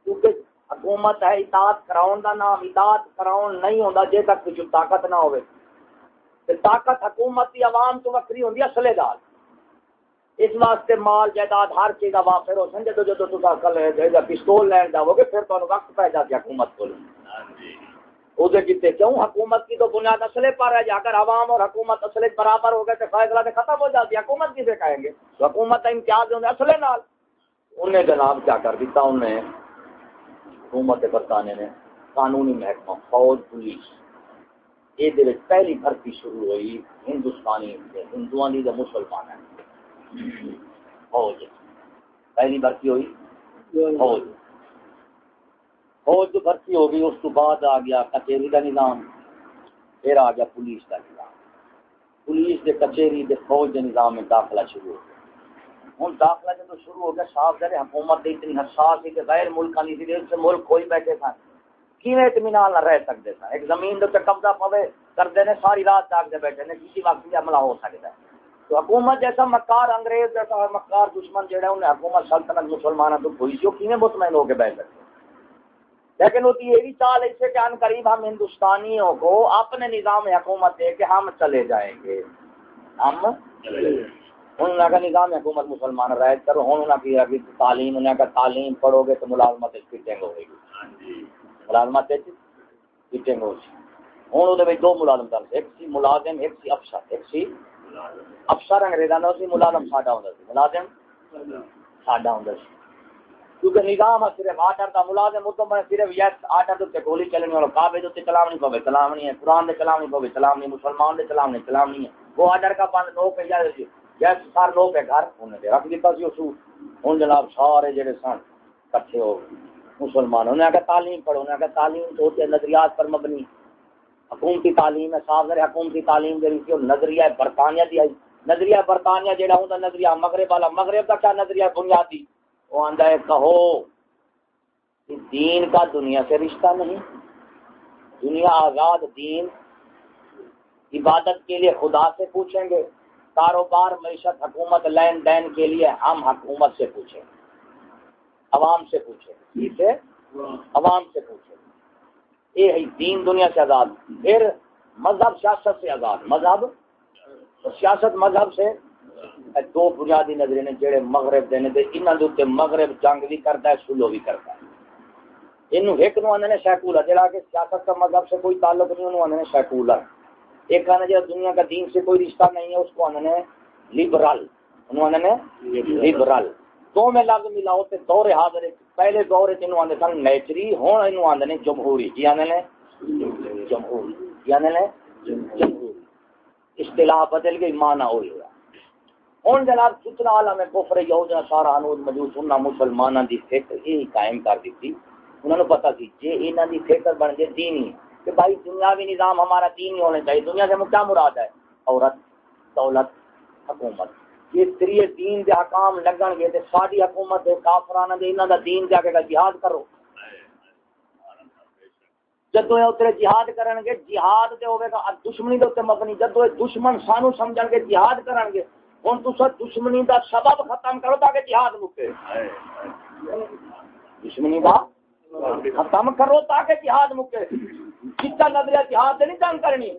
کیونکہ حکومت ہے اطاعت کراؤن دا نام، اطاعت کراؤن نہیں ہوندا جے تک کچھ طاقت نہ ہوئے۔ تے طاقت حکومت دی عوام تو وکری ہوندی اصلے دار اس واسطے مال جائیداد ہر چیز کا وافر ہو سن جدو جدو تو کل پستول لین جاؤ گے پھر تمہیں وقت پہ جاتی حکومت کو ادھر جیتے کیوں حکومت کی تو بنیاد اصلے پر ہے، جا کر عوام اور حکومت اصلے برابر ہو گئے تو فیصلہ تو ختم ہو جاتی حکومت کسے کہیں گے؟ تو حکومت کا امتیاز ہوں اصلے نال۔ انہیں جناب کیا کر دیتا؟ انہیں حکومت برطانیہ نے قانونی محکمہ فوج، پولیس۔ یہ پہلی بھرتی شروع ہوئی، ہندوستانی ہندو مسلمان فوج۔ پہلی بھرتی ہوئی، فوج۔ فوج بھرتی ہو گئی، اس کو بعد آ گیا کچہری کا نظام، پھر آ گیا پولیس کا نظام۔ پولیس کے کچہری کے فوج کے نظام میں داخلہ شروع ہو گیا۔ ہوں، داخلہ جب شروع ہو گیا صاف کرے حکومت اتنی حساس تھی کہ غیر ملک نہیں تھی سے ملک کوئی بیٹھے تھا کیویں اطمینان نہ رہ سکتے تھا ایک زمین کے قبضہ پوے کرتے ہیں ساری رات جاگتے بیٹھے نے، کسی وقت بھی حملہ ہو سکتا ہے۔ تو حکومت جیسا مکار انگریز جیسا مکار دشمن جہاں انہیں حکومت سلطنت مسلمانوں تو ہوئی سی وہ کیویں مطمئن ہو کے بیٹھ سکتے؟ لیکن وہ یہ بھی چال ایسے کہ ان قریب ہم ہندوستانیوں کو اپنے نظام حکومت دے کے ہم چلے جائیں گے۔ ہم؟ انہوں کا نظام حکومت مسلمان رائے کرو ہوں انہوں کی ابھی تعلیم انہوں کا تعلیم پڑھو گے تو ملازمت فٹنگ ہوئے گی۔ ملازمت فٹنگ ہو ہوں وہ دو ملازم ایک سی ملازم ایک سی افسر ایک سی افسر انگریزاں دا سی ملازم ساڈا ہوندا سی۔ ملازم ساڈا ہوندا سی۔ کیونکہ نظام ہے، صرف آرڈر دا ملازم مطلب تو میں صرف یس آرڈر تے گولی چلنے والا کعبے دے چلام نہیں پوے چلام نہیں ہے، قرآن دے چلام نہیں پوے چلام نہیں، مسلمان دے چلام نہیں چلام نہیں ہے۔ وہ آرڈر کا بند نو پہ جا یس سار لو پہ گھر انہوں نے رکھ دیتا سی اس ہوں جناب سارے جڑے سن، کٹھے ہو، مسلمان۔ انہوں نے کہا تعلیم پڑھو، انہوں نے کہا تعلیم تو ہوتے نظریات پر مبنی۔ حکومتی تعلیم ہے صاف ذرا حکومتی تعلیم دے رہی نظریہ برطانیہ دی آئی۔ نظریہ برطانیہ جہاں ہوں نظریہ مغرب والا، مغرب کا کیا نظریہ بنیادی؟ وہ آندا ہے، کہو، کہ دین کا دنیا سے رشتہ نہیں۔ دنیا آزاد، دین، عبادت کے لیے خدا سے پوچھیں گے۔ کاروبار، معیشت، حکومت، لین دین کے لیے ہم حکومت سے پوچھیں۔ عوام سے پوچھیں۔ عوام سے پوچھیں۔ یہ ہے دین دنیا سے آزاد۔ پھر مذہب سیاست سے آزاد۔ مذہب؟ سیاست مذہب سے دو بنیادی نظرے نے جڑے مغرب دینے دے انہاں دے مغرب جنگ بھی کرتا ہے سلو بھی کرتا ہے۔ انہوں ایک نو آنے سیکولر جڑا کہ سیاست کا مذہب سے کوئی تعلق نہیں انہوں آنے سیکولر ایک آنے جڑا دنیا کا دین سے کوئی رشتہ نہیں ہے، اس کو آنے لبرل انہوں آنے لبرل دو میں لگ ملاؤ تے دور حاضر پہلے دور تے انہوں آنے سن نیچری، ہون انہوں آنے جمہوری۔ کی آنے جمہوری۔ کی آنے جمہوری۔ اصطلاح بدل گئی، معنی ہوئی ہوا ہوں جناب ستنا عالم ہے کفر یہودیاں سارا انود مجوس سننا مسلمانوں دی فکر یہی قائم کر دیتی۔ انہوں نے پتا سی جی انہوں دی فکر بن گئے دینی کہ بھائی دنیاوی نظام ہمارا دینی ہونا چاہیے، دنیا سے کیا مراد ہے؟ عورت، دولت، حکومت۔ یہ تری دین دے حکام لگن گے تے ساری حکومت دے کافرانہ دے انہاں دا دین جا کے جہاد کرو۔ جدو یہ اترے جہاد کرن گے، جہاد دے ہوے گا دشمنی دے مبنی۔ جدو دشمن سانو سمجھن گے، جہاد کرن گے ہوں تو دشمنی دا سبب ختم کرو تاکہ جہاد مکے دشمنی دا ختم کرو تاکہ جہاد مکے جتا نظریہ جہاد نہیں جنگ کرنی۔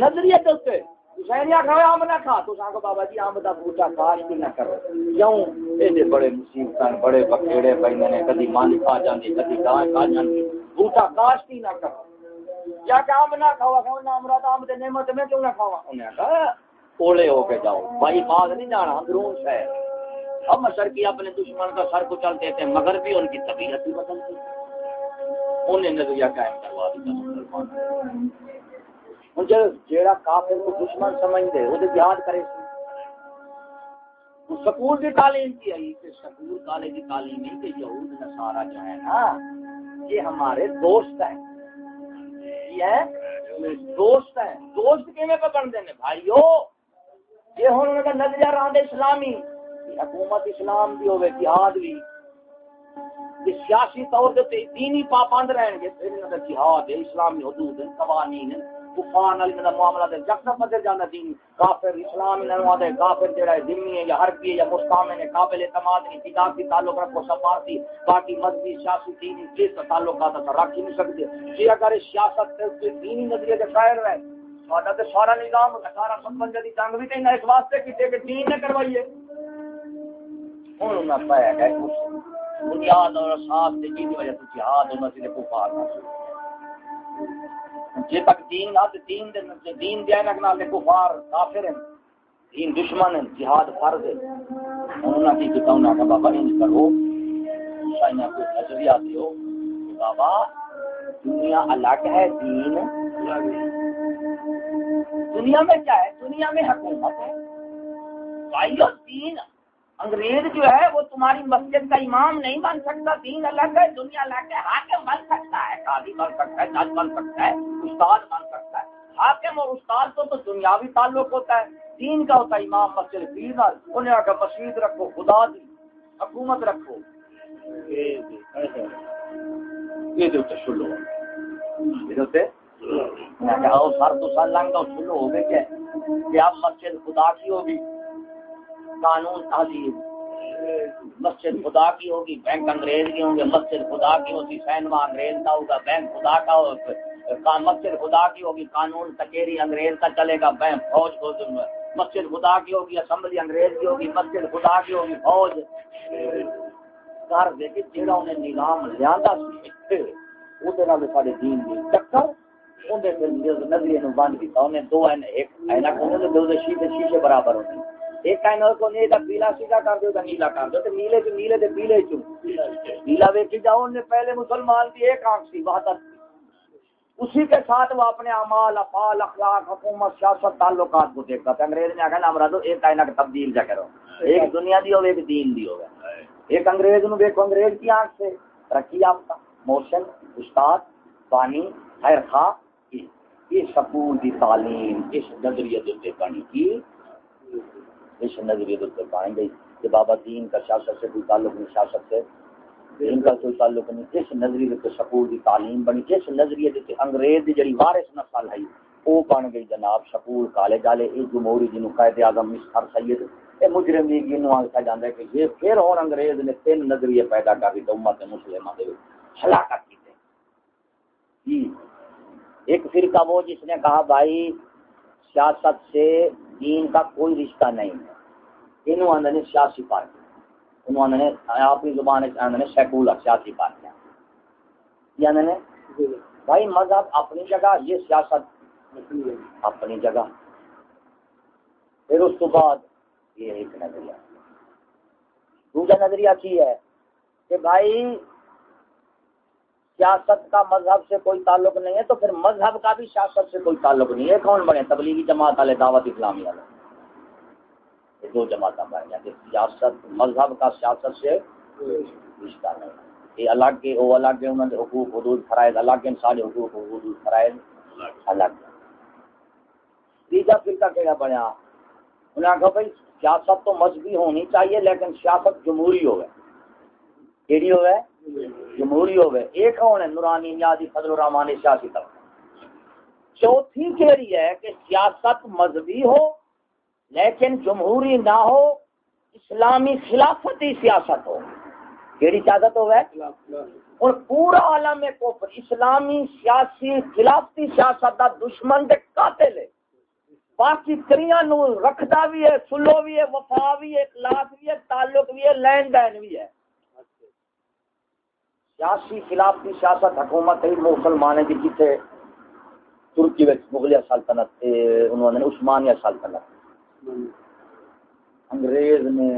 نظریہ دلتے حسین آخر آم نہ کھا۔ تو سانگو بابا جی آم دا بوٹا کاش بھی نہ کرو۔ کیوں؟ بڑے بڑے بکیڑے نے۔ کدی مالک آ جاندی، کدی آ جاندی۔ بوٹا کاش بھی نہ کرو۔ کیا کہ آم نہ کھاوا کھاوا آم دے نعمت میں کیوں نہ کھاوا؟ کہا اولے ہو کے جاؤ۔ بھائی بات نہیں جانا، اندرون ہے اب مشر کی اپنے دشمن کا سر کو چل دیتے ہیں، مگر بھی ان کی طبیعت بھی بدلتی انہیں نظریہ قائم کروا دیا مسلمان ہوں جیڑا کافر کو دشمن سمجھ دے وہ جہاد کرے سکول کی تعلیم کی ہے کہ سکول کالج کی تعلیم ہی کہ یہود، نصارہ جو ہے نا، یہ ہمارے دوست ہیں۔ یہ دوست ہیں۔ دوست کیویں پہ بن دینے بھائیو یہ ہوں اسلامی حکومت اسلام بھی ہوئے جہاد بھی سیاسی طور سے دینی پابند رہن گے۔ پھر انہوں کا جہاد ہے، اسلامی حدود ہیں، قوانین کفان علی دا معاملہ دے جک نہ بدل جانا دین۔ کافر اسلام نہ ہوا دے کافر جڑا ہے، ذمی ہے یا حربی ہے یا مستعمل ہے، قابل اعتماد نہیں تجا کی تعلق رکھو سفارتی باقی مذہبی، سیاسی، دینی، جس تعلقات تو رکھ ہی نہیں سکتے۔ یہ اگر سیاست تے دینی نظریے کے شاعر ہے سارا نظام سارا سمجھ دی جنگ بھی تے اس واسطے کیتے کہ دین نہ کروائیے پایا ہے بنیاد اور اساس جی وجہ سے جہاد اور نہ جے تک دین نہ تے دین دے دین دے نہ نال کفار کافر ہیں دین دشمن ہیں جہاد فرض ہے انہاں کی کہ کہ بابا انج کرو کو نظریہ دیو بابا دنیا الگ ہے دین دنیا میں کیا ہے دنیا میں حکومت ہے بھائی دین انگریز جو ہے وہ تمہاری مسجد کا امام نہیں بن سکتا دین الگ ہے دنیا الگ ہے حاکم بن سکتا ہے قاضی بن سکتا ہے جج بن سکتا ہے استاد بن سکتا ہے حاکم اور استاد کو تو دنیاوی تعلق ہوتا ہے دین کا ہوتا ہے امام مسجد پیر انہیں آ مسجد رکھو خدا دی حکومت رکھو یہ جو شلو سر تو سر لنگ شلو ہو گئے کیا؟ مسجد خدا کی ہوگی، قانون تعلیم مسجد خدا کی ہوگی، بینک انگریز کی ہوں گے، مسجد خدا کی ہوگی، سینما انگریز کا ہوگا، بینک خدا کا ہوگا۔ مسجد خدا کی ہوگی، قانون کچہری انگریز کا چلے گا، بینک فوج کو مسجد خدا کی ہوگی، اسمبلی انگریز کی ہوگی، مسجد خدا کی ہوگی، فوج۔ کر دے کہ جہاں انہیں نظام لیا وہ سارے دین کی چکر نظریے بند کیا دو این ایک دو شیشے شیشے برابر ہوتے ایک کائن کو نہیں تھا پیلا سیدھا کر دیو دو نیلا کر دو نیلے چ نیلے تے پیلے چ نیلا ویکھی جاؤ نے پہلے مسلمان کی ایک آنکھ سی، وحدت اسی کے ساتھ وہ اپنے اعمال، افعال، اخلاق، حکومت، سیاست، تعلقات کو دیکھتا۔ تھا انگریز نے کہا نام دو ایک کائنات تبدیل جا کرو۔ ایک دنیا دی ہو ایک دین دی ہو ایک انگریز نو دیکھو انگریز کی آنکھ سے۔ ترقی یافتہ، موشن، استاد پانی خیر خواہ۔ یہ سکول کی تعلیم اس نظریے سے بنی کی؟ اس نظریے پر پائیں گے کہ بابا دین کا سیاست سے کوئی تعلق نہیں سیاست سے دین کا کوئی تعلق نہیں۔ اس نظریے کے سکول کی تعلیم بنی اس نظریے کے انگریز کی جڑی وارث نسل ہے وہ بن گئی جناب سکول کالج والے یہ جمہوری جنوب قائد اعظم مسخر سید یہ مجرم بھی جنوب آخیا جاتا ہے کہ یہ پھر ہوں انگریز نے تین نظریے پیدا کر دی امت مسلمان کے ہلاکت کی ایک فرقہ وہ جس نے کہا بھائی سیاست سے دین کا کوئی رشتہ نہیں ہے۔ انہوں آدھے نے سیاسی پارٹی انہوں آدھے نے اپنی زبان آدھے سیکولر سیاسی پارٹیاں یہ آدھے نے بھائی مذہب اپنی جگہ یہ سیاست اپنی جگہ۔ پھر اس کو بعد یہ ایک نظریہ۔ دوسرا نظریہ کی ہے کہ بھائی سیاست کا مذہب سے کوئی تعلق نہیں ہے تو پھر مذہب کا بھی سیاست سے کوئی تعلق نہیں ہے۔ کون بنے؟ تبلیغی جماعت والے دعوت اسلامی والے یہ دو جماعت بنے کہ سیاست، مذہب کا سیاست سے رشتہ نہیں۔ یہ الگ کے وہ الگ کے انہوں نے حقوق، حدود، فرائض الگ کے سارے حقوق، حدود، فرائض الگ تیجا فرقہ کیا بنیا؟ انہوں نے کہا بھائی سیاست تو مذہبی ہونی چاہیے لیکن سیاست جمہوری ہوگی کیڑی ہوگی جمہوری ہوئے ایک ہونے نورانی نیازی فضل الرحمانی سیاسی طرف۔ چوتھی کہہ ہے کہ سیاست مذہبی ہو، لیکن جمہوری نہ ہو، اسلامی خلافتی سیاست ہو۔ کیڑی سیاست ہو اور پورا عالم کفر، اسلامی سیاسی خلافتی سیاست دا دشمن دے قاتل ہے۔ باقی تریاں نو رکھدا بھی ہے، سلو بھی ہے، وفا بھی ہے، اخلاص بھی ہے، تعلق بھی ہے، لین دین بھی ہے۔ سیاسی خلاف کی سیاست حکومت ہے، مسلمان کی جتنے ترکی مغلیہ سلطنت انہوں نے عثمانیہ سلطنت۔ انگریز نے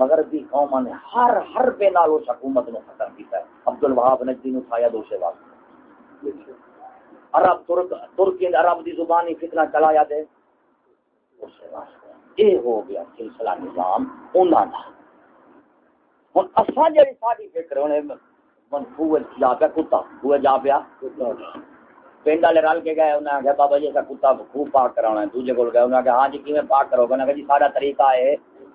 مغربی قوم نے ہر ہر بے نال اس حکومت نے ختم کیا ہے۔ عبد الوہاب نے دن اٹھایا دوسرے واسطے۔ عرب، ترک، ترکی عرب دی زبانی فتنہ چلایا دے یہ ہو گیا سلسلہ نظام انہوں کا ہوں اصا جی ساری فکر ہونے جا پیا، کتا خوہ جا پیا۔ پنڈ والے رل کے گئے انہیں آخیا بابا جی اصل کتا خوہ پاک کرا ہے، دوجے کو گئے۔ انہیں آخیا ہاں جی کیون پاک کرو گے انہیں جی سارا طریقہ ہے،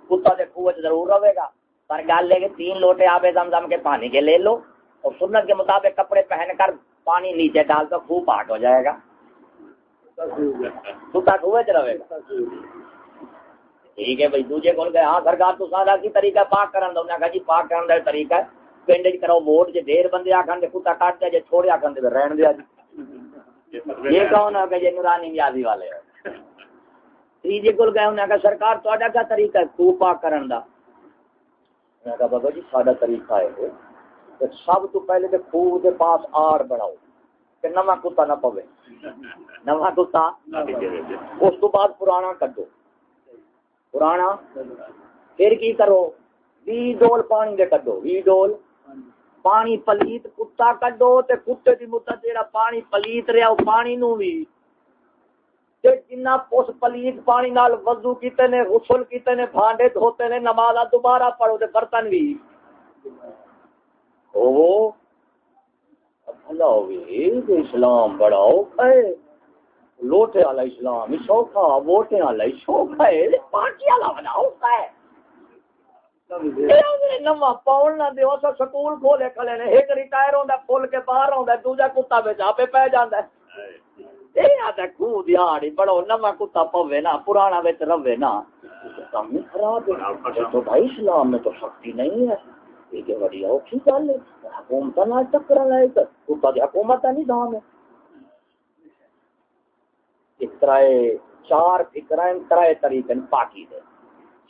کتا کے خوہ ضرور رہے گا۔ پر گل ہے کہ تین لوٹے آبے زم زم کے پانی کے لے لو اور سنت کے مطابق کپڑے پہن کر پانی نیچے ڈال تو خوہ پاک ہو جائے گا۔ کتا خوہ چ رہے گا۔ ٹھیک ہے بھائی دوجے کو گئے ہاں سرکار تو سارا کی طریقہ پاک کرن دو انہیں کہا جی پاک کرن دا طریقہ ہے۔ پنڈ چ کرو ووٹ جی دیر بندے آخر دے کتا کٹ دیا جی چھوڑے آخر دے رہن دیا جی۔ یہ کون ہے کہ جی نورانی نیازی والے تیجے کو گئے انہیں کہا سرکار تو کیا طریقہ ہے؟ خوہ پاک کرن دا۔ میں کہا بابا جی سارا طریقہ ہے سب تو پہلے تو خوہ دے پاس آڑ بناؤ کہ نواں کتا نہ پوے۔ نواں کتا اس تو بعد پرانا کڈو۔ پرانا، پھر کی کرو؟ وی ڈول پانی دے کڈو، وی ڈول۔ پانی پلیت، کتا کڈو تے کتے دی مدت جیڑا پانی پلیت رہا، او پانی نو وی۔ تے جنہ اس پلیت پانی نال وضو کیتے نے، غسل کیتے نے، بھانڈے دھوتے نے نماز دوبارہ پڑھو تے برتن وی۔ او بھلا ہوگی اسلام بڑا اوکھا ہے۔ لوٹے والا اسلام سوکھا ووٹے والا سوکھا ہے پارٹی والا بنا اوکھا ہے۔ نواں پاؤن نہ دیو سکول کھولے، کھلے نے ایک ریٹائر ہوندا کے باہر ہوندا دوجا کتا وچ آپے پے جاندا ہے۔ اے آتا دیہاڑی بڑو نواں کتا پوے نا، پرانا وچ رہے نا۔ خراب ہے تو بھائی اسلام میں تو سختی نہیں ہے۔ یہ بڑی اوکھی گل ہے حکومت نال ٹکر لائے کتا دی حکومت نہیں دام ہے۔ فکرائے چار فکرائیں ترائے طریقے پاکی دے۔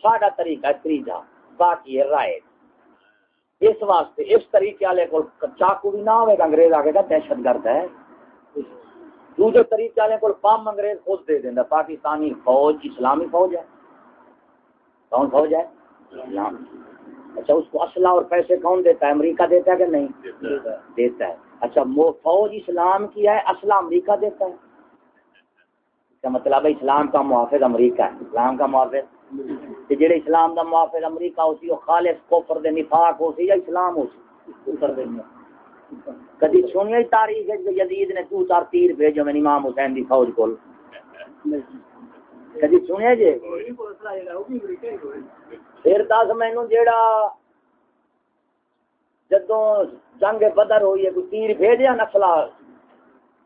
ساڈا طریقہ تریجا باقی ہے رائے۔ اس واسطے اس طریقے والے کو چاقو بھی نہ ہوئے گا انگریز آگے گا دہشت گرد ہے۔ دوسرے طریقے والے کو پام انگریز خود دے دینا پاکستانی فوج اسلامی فوج ہے۔ کون فوج ہے؟ اسلام اچھا اس کو اسلحہ اور پیسے کون دیتا ہے؟ امریکہ دیتا ہے کہ نہیں؟ دیتا ہے۔ اچھا فوج اسلام کی ہے اسلحہ امریکہ دیتا ہے۔ کا مطلب ہے اسلام کا محافظ امریکہ ہے؟ اسلام کا محافظ؟ جڑے اسلام کا محافظ امریکہ ہو سی وہ خالص کفر دے نفاق ہو سی یا اسلام ہو سی؟ کدی سنی تاریخ یزید نے تو چار تیر بھیجو میں امام حسین دی فوج کول؟ کدی سنیا جی؟ پھر دس مینو جیڑا جدو جنگ بدر ہوئی ہے کوئی تیر بھیجیا نسلا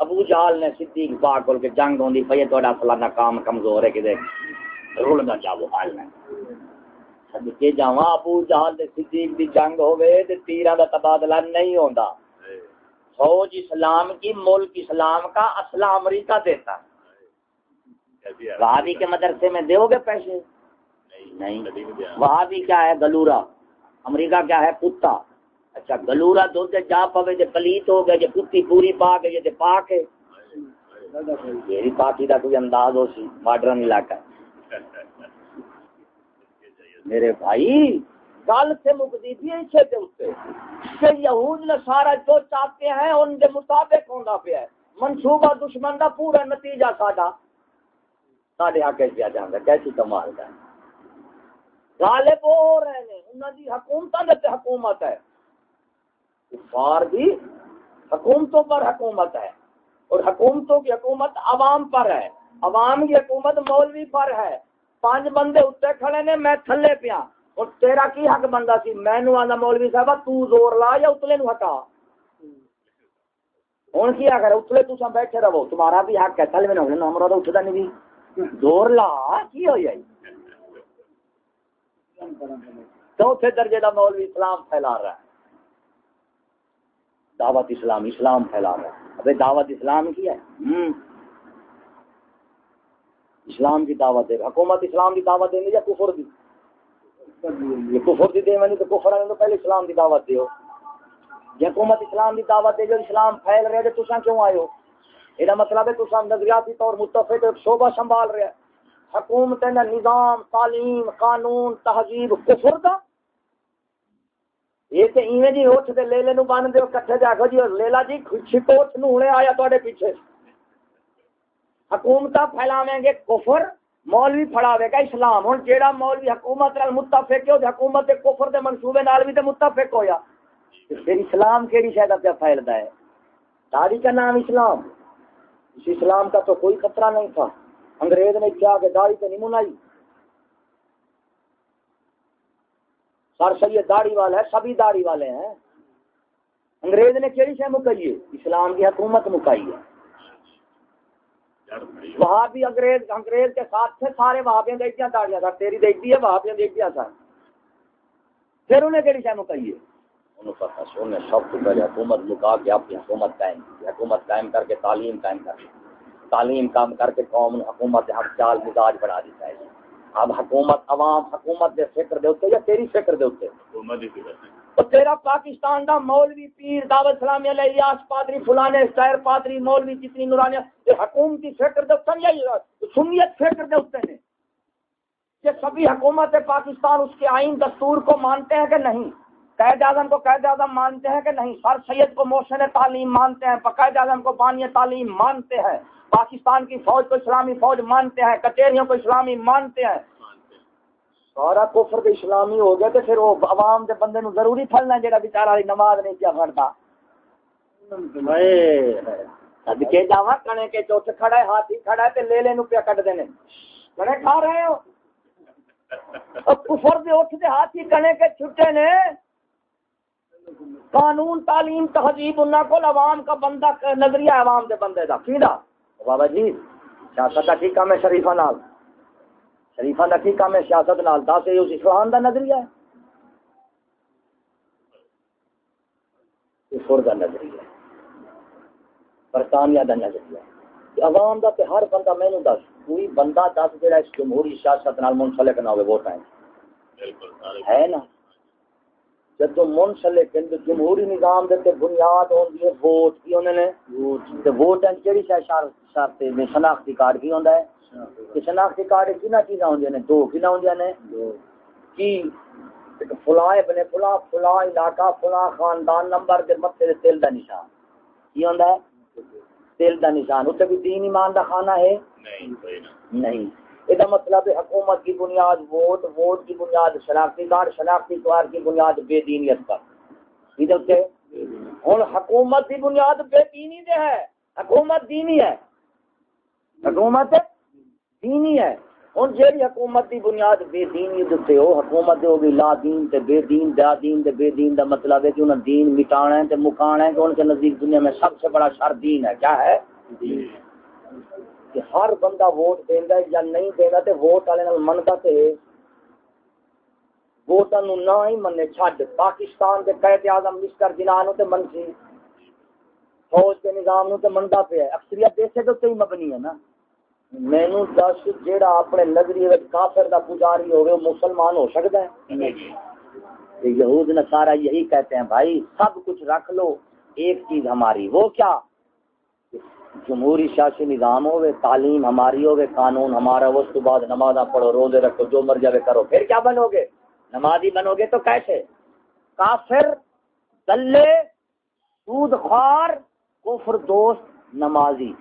ابو جال نے صدیق پاک کول کے جنگ ہوندی پئی تہاڈا فلانا کام کمزور ہے کدے رول نہ جاو حال میں صدقے جاواں ابو دے صدیق دی جنگ ہوے تے تیراں دا تبادلہ نہیں ہوندا۔ فوج اسلام کی ملک اسلام کا اسلحہ امریکہ دیتا۔ وہاں بھی کے مدرسے میں دو گے پیسے؟ نہیں وہاں بھی کیا ہے؟ گلورا۔ امریکہ کیا ہے؟ کتا۔ اچھا گلورا دودھ جا پوے جے پلیت ہو گئے، جے کتی پوری پاک ہے جے پاک ہے میری پاکی کا کوئی انداز ہو سی ماڈرن علاقہ۔ میرے بھائی، گل سے مکتی تھی اسے کہ یہود نے سارا جو چاہتے ہیں، ان کے مطابق ہونا پیا ہے۔ منصوبہ دشمن کا پورا نتیجہ ساڈا۔ ساڈے آگے کیا جانا کیسی کمال کا غالب ہو رہے ہیں۔ انہوں کی حکومت حکومت ہے۔ کفار بھی حکومتوں پر حکومت ہے اور حکومتوں کی حکومت عوام پر ہے۔ عوام کی حکومت مولوی پر ہے۔ پانچ بندے اتنے کھڑے نے، میں تھلے پیا۔ اور تیرا کی حق بندہ سی؟ میں آنا مولوی صاحب تو زور لا یا اتلے نو ہٹا۔ ہوں کی آخر اتلے تو بیٹھے رہو۔ تمہارا بھی حق ہے۔ تھلے میں نہ ہمارا تو اٹھتا نہیں بھی۔ زور لا؟ کی ہو جائے چوتھے درجے کا مولوی اسلام پھیلا رہا ہے۔ دعوت اسلام اسلام پھیلا رہا ہے ابھی دعوت اسلام کی ہے؟ اسلام کی دعوت دے۔ حکومت اسلام کی دعوت دیں گے یا کفر دی؟ یہ کفر دی دیں گے تو کفر آنے تو پہلے اسلام کی دعوت دیو۔ یہ حکومت اسلام کی دعوت دے جو اسلام پھیل رہے، تو تسا کیوں آئے ہو؟ یہ مطلب ہے تسا نظریاتی طور متفق شعبہ سنبھال رہے۔ حکومت نظام، تعلیم، قانون، تہذیب، کفر کا یہ تو ایویں جی اٹھ کے لے لے بن دو کٹھے جا کے جی لیلا جی چھپو نونے آیا تے پیچھے حکومت پھیلاویں گے کفر مولوی پھڑاوے گا اسلام ہوں جیڑا مولوی حکومت نال متفق ہے حکومت دے کفر دے منصوبے نال بھی تے متفق ہویا پھر اسلام کیڑی شے دا پیا پھیلدا ہے داڑھی کا نام اسلام اس اسلام کا تو کوئی خطرہ نہیں تھا انگریز نے کیا کہ داڑھی تو نہیں منائی سر سید داڑھی والا ہے سبھی داڑھی والے ہیں۔ انگریز نے کیڑی شے مکئی ہے؟ اسلام کی حکومت مکائی ہے۔ وہاں بھی انگریز انگریز کے ساتھ تھے سارے وہاں پہ دیکھ دیا داڑیاں تھا تیری دیکھ دی ہے وہاں پہ دیکھ دیا تھا پھر انہیں کہڑی شاید مکائیے انہوں پتا سونے سب تو پہلے حکومت مکا کے اپنی حکومت قائم کی۔ حکومت قائم کر کے تعلیم قائم کر کے تعلیم کام کر کے قوم حکومت ہر چال مزاج بنا دیتا ہے اب حکومت عوام حکومت دے فکر دے ہوتے یا تیری فکر دے ہوتے تو تیرا پاکستان دا مولوی پیر دعوت اسلامی علیہ الیاس پادری فلانے شاعر پادری مولوی جتنی نورانیہ یہ حکومتی فکر دے ہوتے یا سنیت فکر دے ہوتے ہیں کہ سبھی حکومت پاکستان اس کے آئین دستور کو مانتے ہیں کہ نہیں؟ قید اعظم کو قید اعظم مانتے ہیں کہ نہیں؟ سر سید کو موشن تعلیم مانتے ہیں قید اعظم کو بانی تعلیم مانتے ہیں۔ پاکستان کی فوج کو اسلامی فوج مانتے ہیں کچہریوں کو اسلامی مانتے ہیں۔ سارا کفر اسلامی ہو گیا تو پھر وہ عوام کے بندے نو ضروری پھلنا جا بچارا نماز نہیں کیا کے جاوا کنے کے چوتھ کھڑا ہے ہاتھی کھڑا ہے تے لے لے نو پیا کٹ دینے کنے کھا رہے ہو؟ کفر دے اٹھ دے ہاتھی کنے کے چھٹے نے۔ قانون تعلیم تہذیب انہاں کو عوام کا بندہ نظریہ عوام دے بندے دا، کیدا؟ بابا جی سیاست کا ٹھیک کام ہے شریفہ نال؟ شریفہ کا ٹھیک کام ہے سیاست نال؟ دس اس اسلام دا نظریہ ہے۔ کفر دا نظریہ برطانیہ دا نظریہ عوام دا تے ہر بندہ مینو دس، کوئی بندہ دس جڑا اس جمہوری سیاست نال منسلک نہ ہوئے ووٹ ہے ہے نا؟ جب منسلک جمہوری نظام دے تے بنیاد ہوندی ہے ووٹ کی ہوندے نے؟ تے ووٹ ہیں کیڑی شرط شرط میں شناختی کارڈ کی ہوندا ہے۔ کہ شناختی کارڈ کنا چیزاں ہوندیاں نے؟ دو کنا ہوندیاں نے؟ کی فلاں ابن فلاں فلاں علاقہ فلاں خاندان نمبر دے متھے دے تل دا نشان۔ کی ہوندا ہے؟ تل دا نشان۔ اوتے بھی دین ایمان دا خانہ ہے؟ نہیں۔ یہ مطلب ہے حکومت کی بنیاد ووٹ ووٹ کی بنیاد شناختی کارڈ شناختی کارڈ کی بنیاد بے دینیت پر ہوں حکومت کی بنیاد بے دینی دے ہے۔ حکومت دینی ہے۔ حکومت دینی ہے۔ ہوں جی حکومت کی بنیاد بے دینی دے ہو حکومت ہو گئی لا دین تے بے دین، دا دین تے بے دین دا مطلب ہے کہ انہیں دین مٹانا ہے تے مکانا ہے کہ ان کے نزدیک دنیا میں سب سے بڑا شر دین ہے۔ کیا ہے؟ دین کہ ہر بندہ ووٹ دینا یا نہیں دینا تے ووٹ والے منتا تے ووٹاں نو نہ ہی منے چھڈ۔ پاکستان کے قید اعظم مسٹر جنان تے منسی۔ فوج کے نظام نو تے مندا پیا اکثریت دیسے تو تے مبنی ہے نا۔ مینو دس جیڑا اپنے نظریے وچ کافر دا پجاری ہوے مسلمان ہو سکدا ہے۔ یہود نصارا یہی کہتے ہیں، بھائی سب کچھ رکھ لو، ایک چیز ہماری، وہ کیا؟ جمہوری سیاسی نظام ہوگے تعلیم ہماری ہوگی قانون ہمارا اس بعد نماز پڑھو، روزے رکھو، جو مر جائے کرو۔ پھر کیا بنو گے نمازی بنو گے تو کیسے؟ کافر، دلے سود خوار کفر دوست، نمازی۔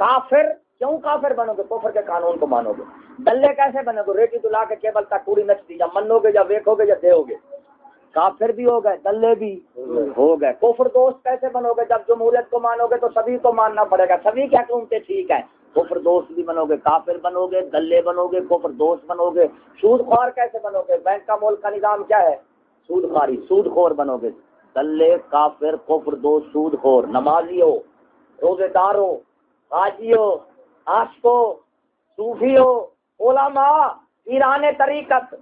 کافر، کیوں کافر بنو گے کفر کے قانون کو مانو گے دلے کیسے بنو گے ریٹی دلا کے کیبل تک پوری نچ دی یا منو گے یا ویکو گے یا دے گے کافر بھی ہو گئے، دلے بھی ہو گئے۔ کفر دوست کیسے بنو گے، جب جمہوریت کو مانو گے تو سبھی کو ماننا پڑے گا۔ سبھی کی حکومتیں ٹھیک ہے۔ کفر دوست بھی بنو گے، کافر بنو گے، دلے بنو گے، کفر دوست بنو گے۔ سود خوار کیسے بنو گے؟ بینک کا ملک کا نظام کیا ہے؟ سود خواری سود خور بنو گے۔ دلے، کافر، کفر دوست سود خور نمازی ہو روزے دار ہو حاجی ہو آشکو صوفی ہو علماء پیرانے طریقت۔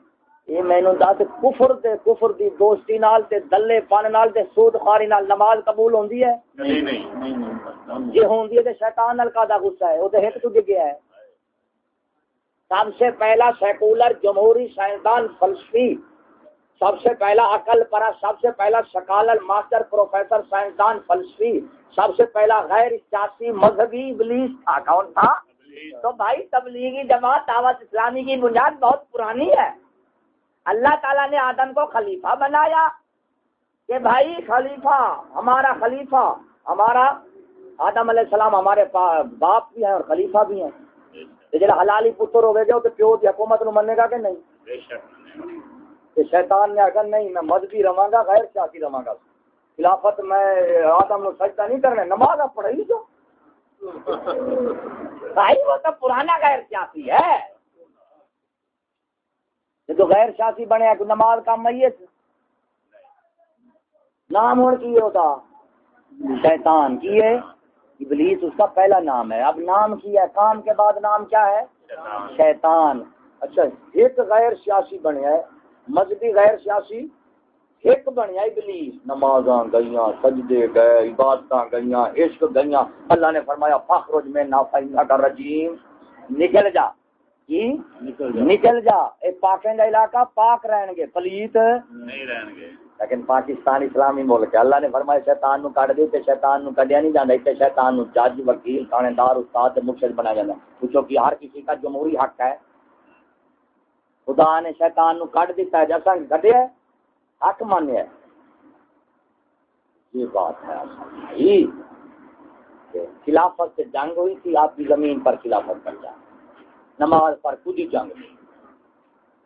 یہ مینو دس کفر دے کفر دی دوستی نال تے دلے پن نال تے سود خاری نال نماز قبول ہوندی ہے؟ نہیں نہیں جی ہوندی ہے تے شیطان نال کا دا غصہ ہے او تے ہک تو گیا ہے۔ سب سے پہلا سیکولر جمہوری سائنسدان فلسفی سب سے پہلا عقل پرا سب سے پہلا سکالر ماسٹر پروفیسر سائنسدان فلسفی سب سے پہلا غیر سیاسی مذہبی ابلیس تھا۔ کون تھا؟ تو بھائی تبلیغی جماعت دعوت اسلامی کی بنیاد بہت پرانی ہے۔ اللہ تعالیٰ نے آدم کو خلیفہ بنایا کہ بھائی خلیفہ ہمارا خلیفہ ہمارا آدم علیہ السلام ہمارے باپ بھی ہیں اور خلیفہ بھی ہیں۔ جڑا حلالی پتر ہوئے گا تو پیو کی حکومت نو مننے گا کہ نہیں؟ کہ شیطان نے اگر نہیں میں مذہبی رواں گا غیر سیاسی رواں گا۔ خلافت میں آدم نو سجدہ نہیں کرنا نماز پڑھائی جو۔ بھائی وہ تو پرانا غیر سیاسی ہے۔ جو غیر سیاسی بنے کہ نماز کا میت نام اور کی ہوتا؟ شیطان کی ہے۔ ابلیس اس کا پہلا نام ہے۔ اب نام کی ہے، کام کے بعد نام کیا ہے؟ شیطان۔ اچھا ایک غیر سیاسی بنیا ہے مذہبی غیر سیاسی ایک بنیا ابلیس نماز گئیاں، سجدے گئے عبادت گئیاں، عشق گئیاں۔ اللہ نے فرمایا فخرج میں نافا کا رجیم، نکل جا۔ نکل جا اے پاکیں کا علاقہ پاک رہن گے پلیت نہیں رہن گے. لیکن پاکستان اسلامی ملک ہے۔ اللہ نے فرمایا شیطان نو کٹ دے تے شیطان نو کڈیا نہیں جاندا تے شیطان نو جج وکیل تھانے دار استاد تے مرشد بنایا جاندا۔ پوچھو کہ ہر کسی کا جمہوری حق ہے؟ خدا نے شیطان نو کٹ دیتا ہے جیسا کڈیا حق مانیا ہے۔ یہ بات ہے خلافت سے جنگ ہوئی تھی آپ کی زمین پر خلافت بن جائے نماز پر خود ہی جنگ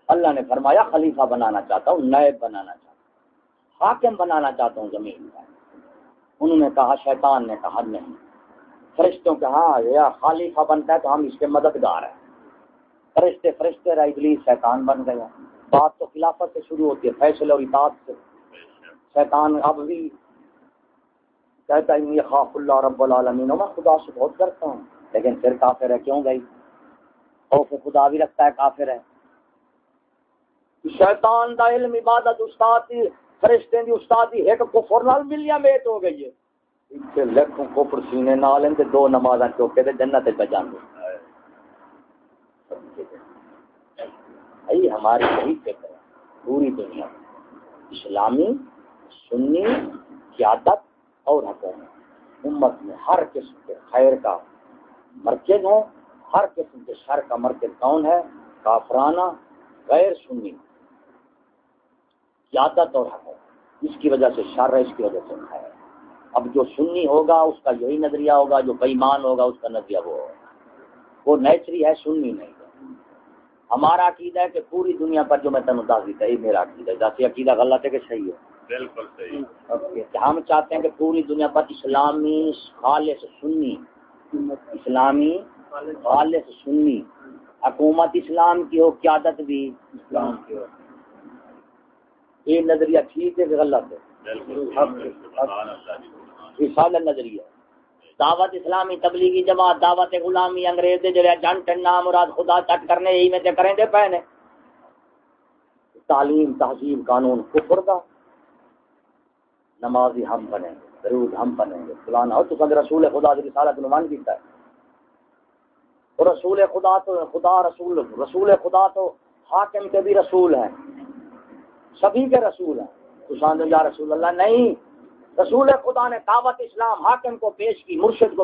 اللہ نے فرمایا، خلیفہ بنانا چاہتا ہوں، نائب بنانا چاہتا ہوں۔ حاکم بنانا چاہتا ہوں زمین کا انہوں نے کہا، شیطان نے کہا نہیں۔ فرشتوں کے ہاں یا خلیفہ بنتا ہے تو ہم اس کے مددگار ہیں۔ فرشتے فرشتے ابلیس شیطان بن گیا۔ بات تو خلافت سے شروع ہوتی ہے، فیصلے اور اطاعت سے۔ شیطان اب بھی کہتا ہے، یہ خاف اللہ رب العالمین میں خدا سے بہت کرتا ہوں۔ لیکن پھر کافر ہے، کیوں گئی خوف خدا بھی رکھتا ہے، کافر ہے۔ شیطان دا علم، عبادت، استاد فرشتے دی استادی ایک کفر نال ملیا میٹ ہو گئی ہے۔ تے لکھوں کفر سینے نال تے دو نمازاں چوکے تے جنت وچ جاندے بھائی ہماری یہی فکر ہے، پوری دنیا اسلامی، سنی، قیادت اور حکومت۔ امت میں ہر قسم کے خیر کا مرکز ہے ہر قسم کے شر کا مرکز کون ہے؟ کافرانہ غیر سنی۔ قیادت اور حق اس کی وجہ سے شر ہے اس کی وجہ سے خیر۔ اب جو سنی ہوگا اس کا یہی نظریہ ہوگا جو بےمان ہوگا اس کا نظریہ وہ ہوگا۔ وہ نیچری ہے سننی نہیں ہے۔ ہمارا عقیدہ ہے کہ پوری دنیا پر جو میں تنوع دیتا ہے یہ میرا عقیدہ ہے۔ جیسے عقیدہ غلط ہے کہ صحیح ہے؟ بالکل صحیح۔ ہم چاہتے ہیں کہ پوری دنیا پر اسلامی خالص سنی اسلامی خالص سنی۔ حکومت اسلام کی ہو قیادت بھی۔ اسلام کی ہو۔ یہ نظریہ ٹھیک ہے غلط ہے؟ نظریہ دعوت اسلامی تبلیغی جماعت دعوت غلامی انگریز دے جڑے جن ٹنا مراد خدا چٹ کرنے یہی میں تے کریں دے پہنے۔ تعلیم تہذیب قانون کفر دا۔ نمازی ہم بنیں گے درود ہم بنیں گے۔ فلانا ہو تو رسول خدا کی رسالت عنوان کیتا ہے۔ رسول خدا تو خدا رسول رسول خدا تو حاکم کے بھی رسول ہیں۔ سبھی کے رسول ہیں۔ کسان رسول اللہ، نہیں۔ رسول خدا نے دعوت اسلام حاکم کو پیش کی، مرشد کو